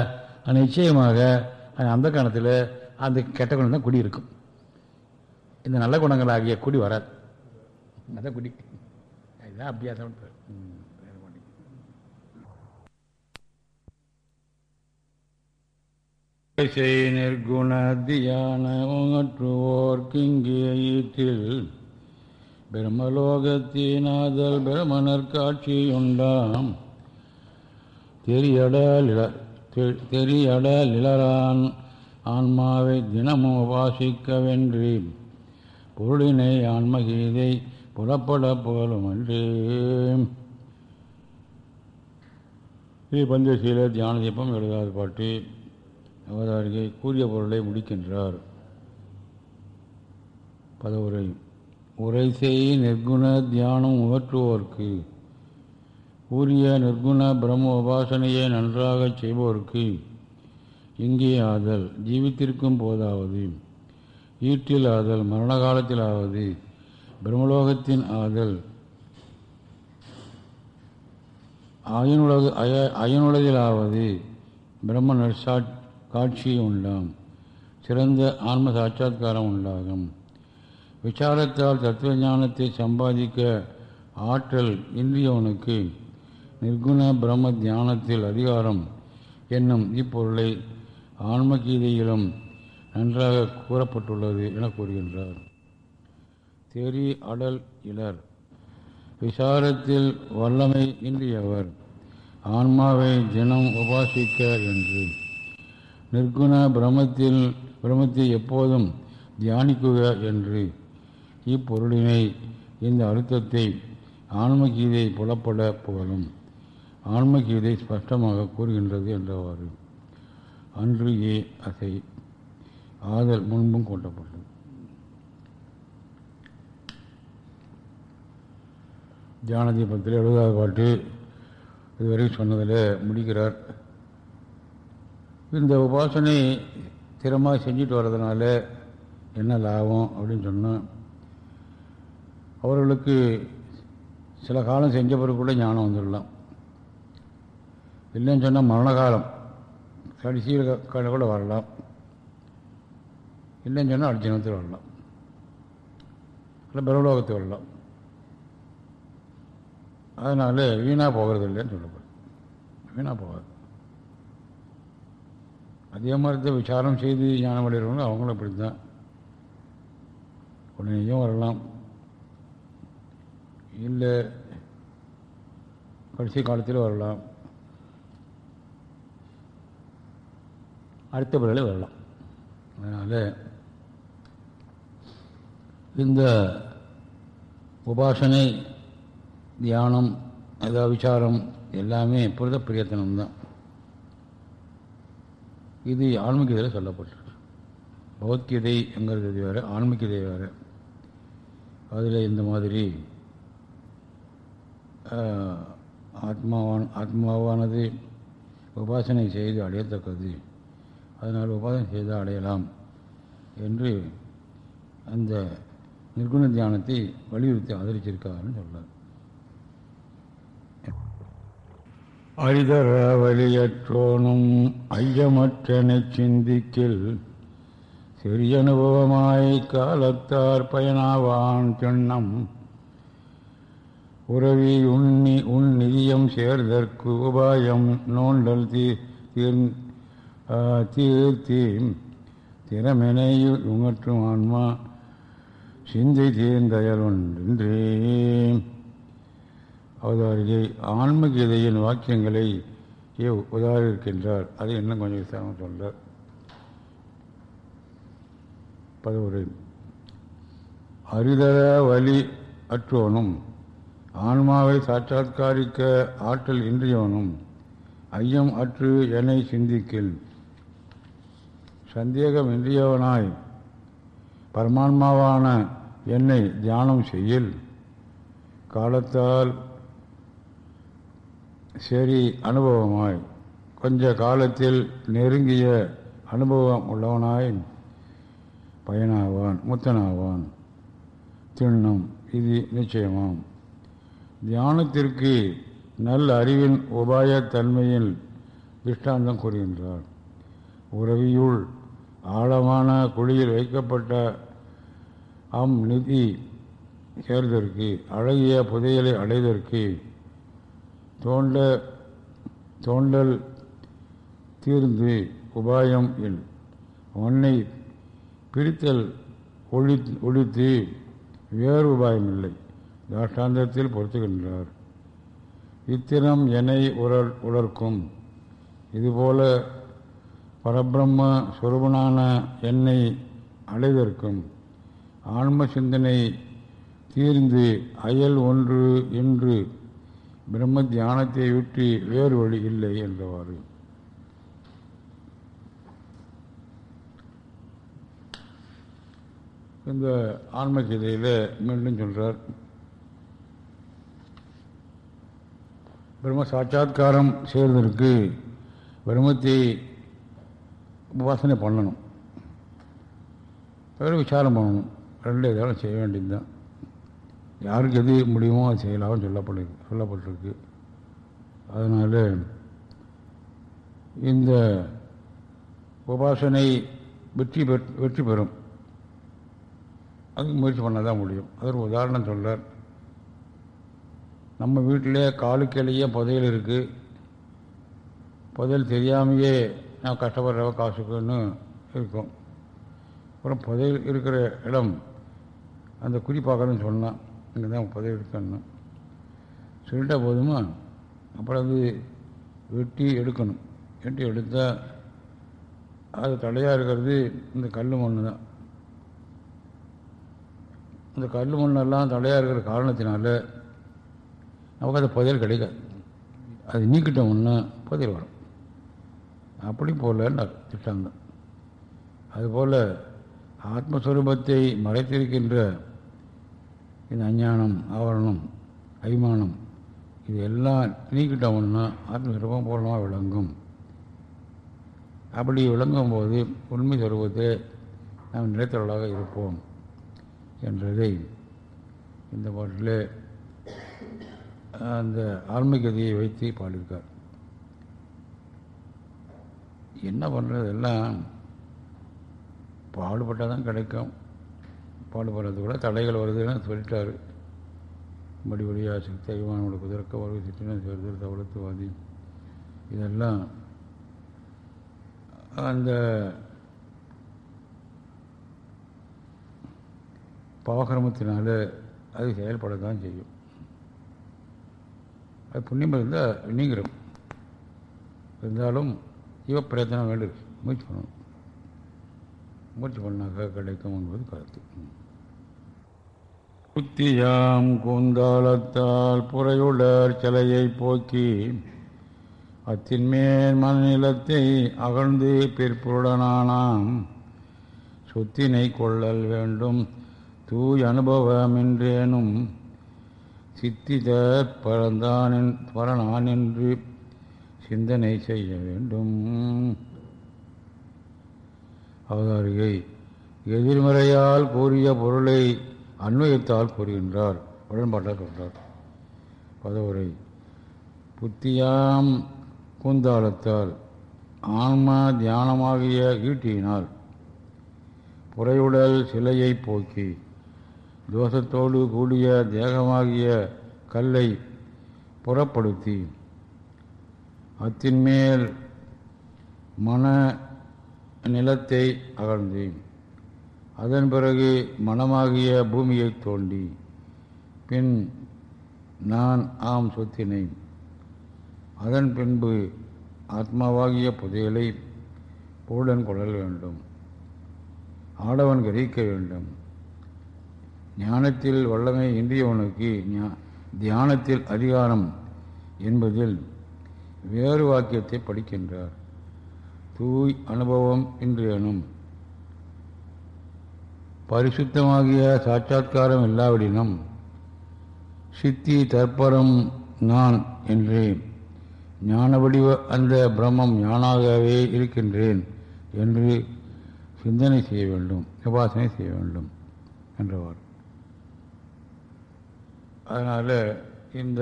அது நிச்சயமாக அந்த காலத்தில் அந்த கெட்ட குணம் தான் குடி இருக்கும். இந்த நல்ல குணங்களாகிய குடி வராது. அதான் குடி. இதுதான் அபியாசம் பேர். ம், வேற ஒண்ணும் இல்ல. செய் நிற்குண தியான உங்கற்றுவோர்க்கிங்கே ஈட்டில். பிரம்மலோகத்தினாதல் பிரமணர் காட்சியுண்டாம். தெரியடல் தெ- ஆன்மாவை தினமும் உபாசிக்கவென்றி பொருளினை ஆன்மகீதை புறப்பட போலுமன்றே. ஸ்ரீ பஞ்சசீல தியான தீபம் எழுதாத பாட்டு. அவதாரிகை கூறிய பொருளை முடிக்கின்றார். பதவுரை. உரை செய் நிர்குண தியானம் உகற்றுவோர்க்கு கூறிய நிர்குண பிரம்ம உபாசனையை நன்றாகச் செய்வோர்க்கு. இங்கே ஆதல் ஜீவித்திருக்கும் போதாவது. ஈட்டில் ஆதல் மரண காலத்திலாவது பிரம்மலோகத்தின் ஆதல். அயனுலக அய அயனுலகிலாவது பிரம்ம நற்சா காட்சி உண்டாம். சிறந்த ஆன்ம சாட்சாத்காரம் உண்டாகும். விசாரத்தால் தத்துவ ஞானத்தை சம்பாதிக்க ஆற்றல் இந்தியவனுக்கு நிர்குண பிரம்ம தியானத்தில் அதிகாரம் என்னும் இப்பொருளை ஆன்மகீதையிலும் நன்றாக கூறப்பட்டுள்ளது என கூறுகின்றார். தெரி அடல் இலர் விசாரத்தில் வல்லமை இன்றியவர். ஆன்மாவை தினம் உபாசிக்க என்று. நிர்குண பிரமத்தில் பிரமத்தை எப்போதும் தியானிக்குக என்று. இப்பொருளினை இந்த அழுத்தத்தை ஆன்மகீதை புலப்பட புகழும் ஆன்மகீதை ஸ்பஷ்டமாக கூறுகின்றது என்றவாறு. அன்று ஏ அசை. ஆதல் முன்பும் கூட்டப்பட்டது தியான தீபத்தில் எழுபதாவது பாட்டு. இதுவரை சொன்னதில் முடிக்கிறார். இந்த உபாசனை திறமாக செஞ்சுட்டு வர்றதுனால என்ன லாபம் அப்படின்னு சொன்னால் அவர்களுக்கு சில காலம் செஞ்ச பிறகு கூட ஞானம் வந்துடலாம். இல்லைன்னு சொன்னால் மரணகாலம் கடைசியில் க- கூட வரலாம். இல்லைன்னு சொன்னால் அர்ஜுனத்தில் வரலாம். இல்லை பிரலோகத்தில் வரலாம். அதனால் வீணாக போகிறது இல்லைன்னு சொல்லப்படுது வீணாக போகாது. அதே மாதிரி தான் விசாரம் செய்து ஞானம் அடைகிறவங்க அவங்களும் அப்படி தான் உடனேயும் வரலாம். இல்லை கடைசி காலத்தில் வரலாம். அடுத்த பிறகு வரலாம். அதனால் இந்த உபாசனை தியானம் அதாவது விசாரம் எல்லாமே புரித பிரியத்தனம்தான். இது ஆன்மீகத்தில் சொல்லப்பட்டிருக்கு. பௌத்தியதை எங்கிறது வேறு ஆன்மீகதை வேறு. அதில் இந்த மாதிரி ஆத்மாவான் ஆத்மாவானது உபாசனை செய்து அடையத்தக்கது. அதனால் உபாசனை செய்து அடையலாம் என்று அந்த நிர்குண தியானத்தை வலியுறுத்தி ஆதரிச்சிருக்காருன்னு சொல்கிறார் அரிதர வலியற்றோனும் ஐயமற்றனை சிந்திக்கில் சிறிய அனுபவமாய் காலத்தார் பயனாவான் திண்ணம் உறவி உண்ணி உன் நிதியம் சேர்தற்கு உபாயம் நோண்டல் தீ தீர் தீர்த்தி திறமெனையு உங்கற்றும் ஆன்மா சிந்தை தீர்ந்தயல் ஒன்றே அவதாரிகை ஆன்மகீதையின் வாக்கியங்களை இ- உதாரிக்கின்றார். அதை இன்னும் கொஞ்சம் விசாரணை சொல்கிறார் பதவுரை. அரிதர வலி அற்றோனும் ஆன்மாவை சாட்சாத்காரிக்க ஆற்றல் இன்றியவனும் ஐயம் அற்று என்னை சிந்திக்கில். சந்தேகம் இன்றியவனாய் பரமான்மாவான என்னை தியானம் செய்யில். காலத்தால் சரி அனுபவமாய். கொஞ்ச காலத்தில் நெருங்கிய அனுபவம் உள்ளவனாய் பயனாவான் முத்தனாவான். திண்ணம் இது நிச்சயமாம். தியானத்திற்கு நல் அறிவின் உபாயத்தன்மையில் திருஷ்டாந்தம் கூறுகின்றார். உறவியுள் ஆழமான குழியில் வைக்கப்பட்ட அம் நிதி சேர்ந்ததற்கு அழகிய புதையலை அடைதற்கு தோண்ட தோண்டல் தீர்ந்து உபாயம் இல் உன்னை பிரித்தல் ஒழி ஒழித்து வேறு உபாயம் இல்லை தாஷ்டாந்தத்தில் பொருத்துகின்றார். இத்தினம் என்னை உலர் உலர்க்கும். இதுபோல பரபிரம்ம சொருபனான என்னை அடைதற்கும். ஆன்ம சிந்தனை தீர்ந்து அயல் ஒன்று என்று பிரம்ம தியானத்தை விட்டு வேறு வழி இல்லை என்றவாறு. இந்த ஆன்ம கீதையில் மீண்டும் சொல்கிறார் பிரம்ம சாட்சாத்காரம் செய்வதற்கு பிரம்மத்தை உபாசனை பண்ணணும். வேறு விசாரம் பண்ணணும். ரெண்டு ஏதாவது செய்ய வேண்டியதுதான். யாருக்கு எது முடியுமோ அது செய்யலாம்னு சொல்லப்படுது சொல்லப்பட்டிருக்கு. அதனால் இந்த உபாசனை வெற்றி பெற் வெற்றி பெறும். அதுக்கு முயற்சி பண்ண தான் முடியும். அது ஒரு உதாரணம் சொல்கிறார் நம்ம வீட்டிலே காலுக்கிலேயே புதையல் இருக்குது புதையல் தெரியாமையே நான் கஷ்டப்படுறவ காசுக்குன்னு இருக்கும். அப்புறம் புதையல் இருக்கிற இடம் அந்த குறி சொன்னான். இங்கே தான் புதையல் இருக்கணும் சொல்லிட்டா போதுமா? அப்புறம் அது வெட்டி எடுக்கணும். வெட்டி எடுத்தால் அது தடையாக இருக்கிறது இந்த கல் மண் தான். இந்த கல் மண்ணெல்லாம் தடையாக இருக்கிற காரணத்தினால நமக்கு அது புதையல் கிடைக்காது. அது நீக்கிட்டோம்னா புதையல் வரும். அப்படி போல திட்டாங்க அதுபோல் ஆத்மஸ்வரூபத்தை மறைத்திருக்கின்ற இந்த அஞ்ஞானம் ஆவரணம் அபிமானம் இது எல்லாம் நீக்கிட்டோம்னா ஆத்மஸ்வரூபம் பூர்ணமாக விளங்கும். அப்படி விளங்கும் போது உண்மை சொரூபத்தை நாம் நிலைத்தவர்களாக இருப்போம் என்றதை இந்த பாட்டில் அந்த ஆன்மீகதையை வைத்து பாடியிருக்கார். என்ன பண்ணுறது எல்லாம் பாடுபட்டால் தான் கிடைக்கும். பாடுபடுறது கூட தடைகள் வருதுன்னு சொல்லிட்டாரு. மடி வழியாக சக்தி அபிமானோட குதிரக்க வாழ்வு சிற்றினம் சேர்தல் தவளத்துவாதி இதெல்லாம் அந்த பாவகர்மத்தினால அது செயல்பட தான் செய்யும். அது புண்ணியம் இருந்தால் நீங்கிறோம் இருந்தாலும் இவ பிரயத்தனம் வேண்டியிருக்கு. முயற்சி பண்ணணும். முயற்சி பண்ணாக்க கிடைக்கும் என்பது கருத்து. புத்தியாம் கூந்தாளத்தால் புறையுடர் சிலையை போக்கி அத்தின்மேல் மனநிலத்தை அகழ்ந்து பிற்புடனானாம் சொத்தினை கொள்ளல் வேண்டும் தூய் அனுபவமின்றேனும் சித்தித பரந்தானின் பரனான் என்று சிந்தனை செய்ய வேண்டும். அவதாரிகை எதிர்மறையால் கூறிய பொருளை அன்வயத்தால் கூறுகின்றார் உடன்பாட்டால் சொல்கிறார் பதவுரை. புத்தியாம் கூந்தாளத்தால் ஆன்மா தியானமாகிய ஈட்டியினால் புறையுடல் சிலையை போக்கி தோஷத்தோடு கூடிய தேகமாகிய கல்லை புறப்படுத்தி அத்தின்மேல் மன நிலத்தை அகழ்ந்தேன். அதன் பிறகு மனமாகிய பூமியை தோண்டி பின் நான் ஆம் சொத்தினேன். அதன் பின்பு ஆத்மாவாகிய புதையலை பூடன் கொள்ளல் வேண்டும் ஆடவன் கிரகிக்க வேண்டும். ஞானத்தில் வல்லமை இன்றியவனுக்கு தியானத்தில் அதிகாரம் என்பதில் வேறு வாக்கியத்தை படிக்கின்றார். தூய் அனுபவம் இன்றியனும் பரிசுத்தமாகிய சாட்சா்காரம் இல்லாவிடினும் சித்தி தற்பரம் நான் என்றேன். ஞான வடிவ அந்த பிரம்மம் ஞானாகவே இருக்கின்றேன் என்று சிந்தனை செய்ய வேண்டும் உபாசனை செய்ய வேண்டும் என்றவர் அதனால் இந்த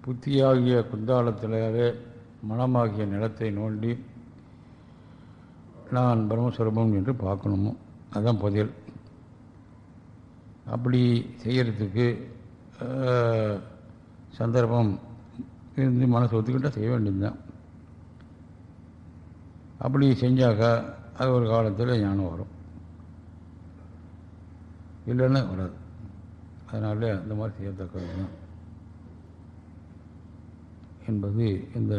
புத்தியாகிய குந்தாளத்திலே மனமாகிய நிலத்தை நோண்டி நான் பிரம்மஸ்வரூபம் என்று பார்க்கணுமோ? அதுதான் பதில் அப்படி செய்கிறதுக்கு சந்தர்ப்பம் இருந்து மனசு ஒத்துக்கிட்டால் செய்ய வேண்டியதுதான். அப்படி செஞ்சாக்கா அது ஒரு காலத்தில் ஞானம் வரும். இல்லைன்னா வராது. அதனால அந்த மாதிரி செய்யத்தக்கது தான் என்பது இந்த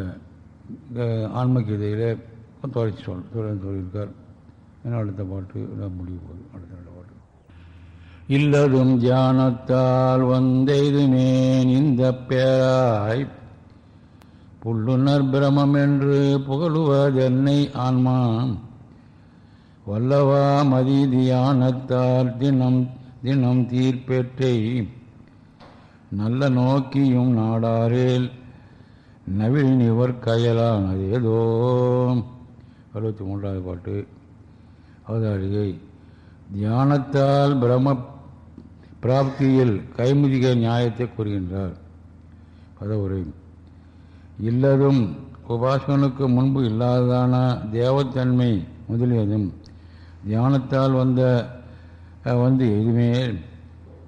ஆன்மகீதையில் கீதையில் சொல் தொடர்ந்து சொல்லியிருக்கார். ஏன்னா அடுத்த பாட்டு முடிவு போகுது. அடுத்த நல்ல பாட்டு. இல்லதும் தியானத்தால் வந்தெய்துமேன் இந்த பேராய். புல்லுணர் பிரமம் என்று புகழுவதென்னை ஆன்மா வல்லவா மதி தியானத்தால் தினம் தினம் தீர்ப்பேற்றை. நல்ல நோக்கியும் நாடாரேல் நவில் நிவர் கயலானதேதோ. அறுபத்தி மூன்றாவது பாட்டு. அவதாரிகை தியானத்தால் பிரம்ம பிராப்தியில் கைமுதிக நியாயத்தை கூறுகின்றார். பதவுரை. இல்லதும் உபாசகனுக்கு முன்பு இல்லாததான தேவத்தன்மை முதலியதும் தியானத்தால் வந்த வந்து எதுவுமே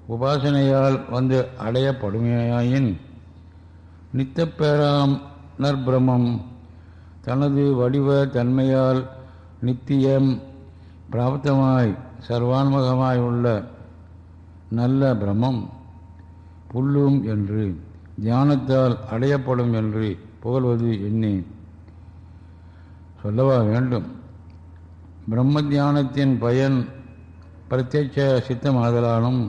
உபாசனையால் வந்து அடையப்படுமையாயின் நித்தப்பேராம் நற்பிரமம் தனது வடிவ தன்மையால் நித்தியம் பிராப்தமாய் சர்வான்மகமாய் உள்ள நல்ல பிரமம் புல்லும் என்று தியானத்தால் அடையப்படும் என்று புகழ்வது எண்ணி சொல்லவா வேண்டும். பிரம்ம தியானத்தின் பயன் பிரத்யட்ச சித்தமாதலானும்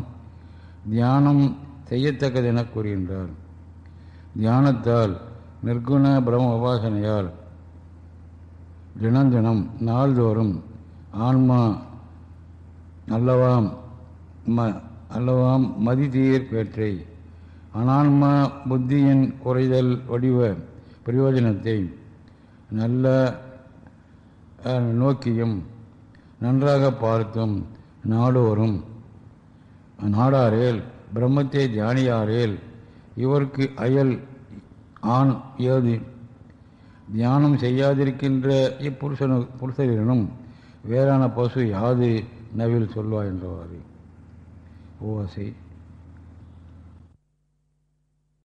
தியானம் செய்யத்தக்கதென கூறுகின்றார். தியானத்தால் நிர்குண பிரம்ம உபாசனையால் தினந்தினம் நாள்தோறும் ஆன்மா அல்லவாம் ம அல்லவாம் மதிதீர் பேற்றை அனான்மா புத்தியின் குறைதல் வடிவ பிரயோஜனத்தை நல்ல நோக்கியும் நன்றாக பார்த்தும் நாடோறும். நாடாரேல் பிரம்மத்தை தியானியாரேல் இவருக்கு அயல் ஆண் ஏது? தியானம் செய்யாதிருக்கின்ற இப்புருஷனு புருஷரினும் வேறான பசு யாது நவில் சொல்வா என்றவாறு. ஓசை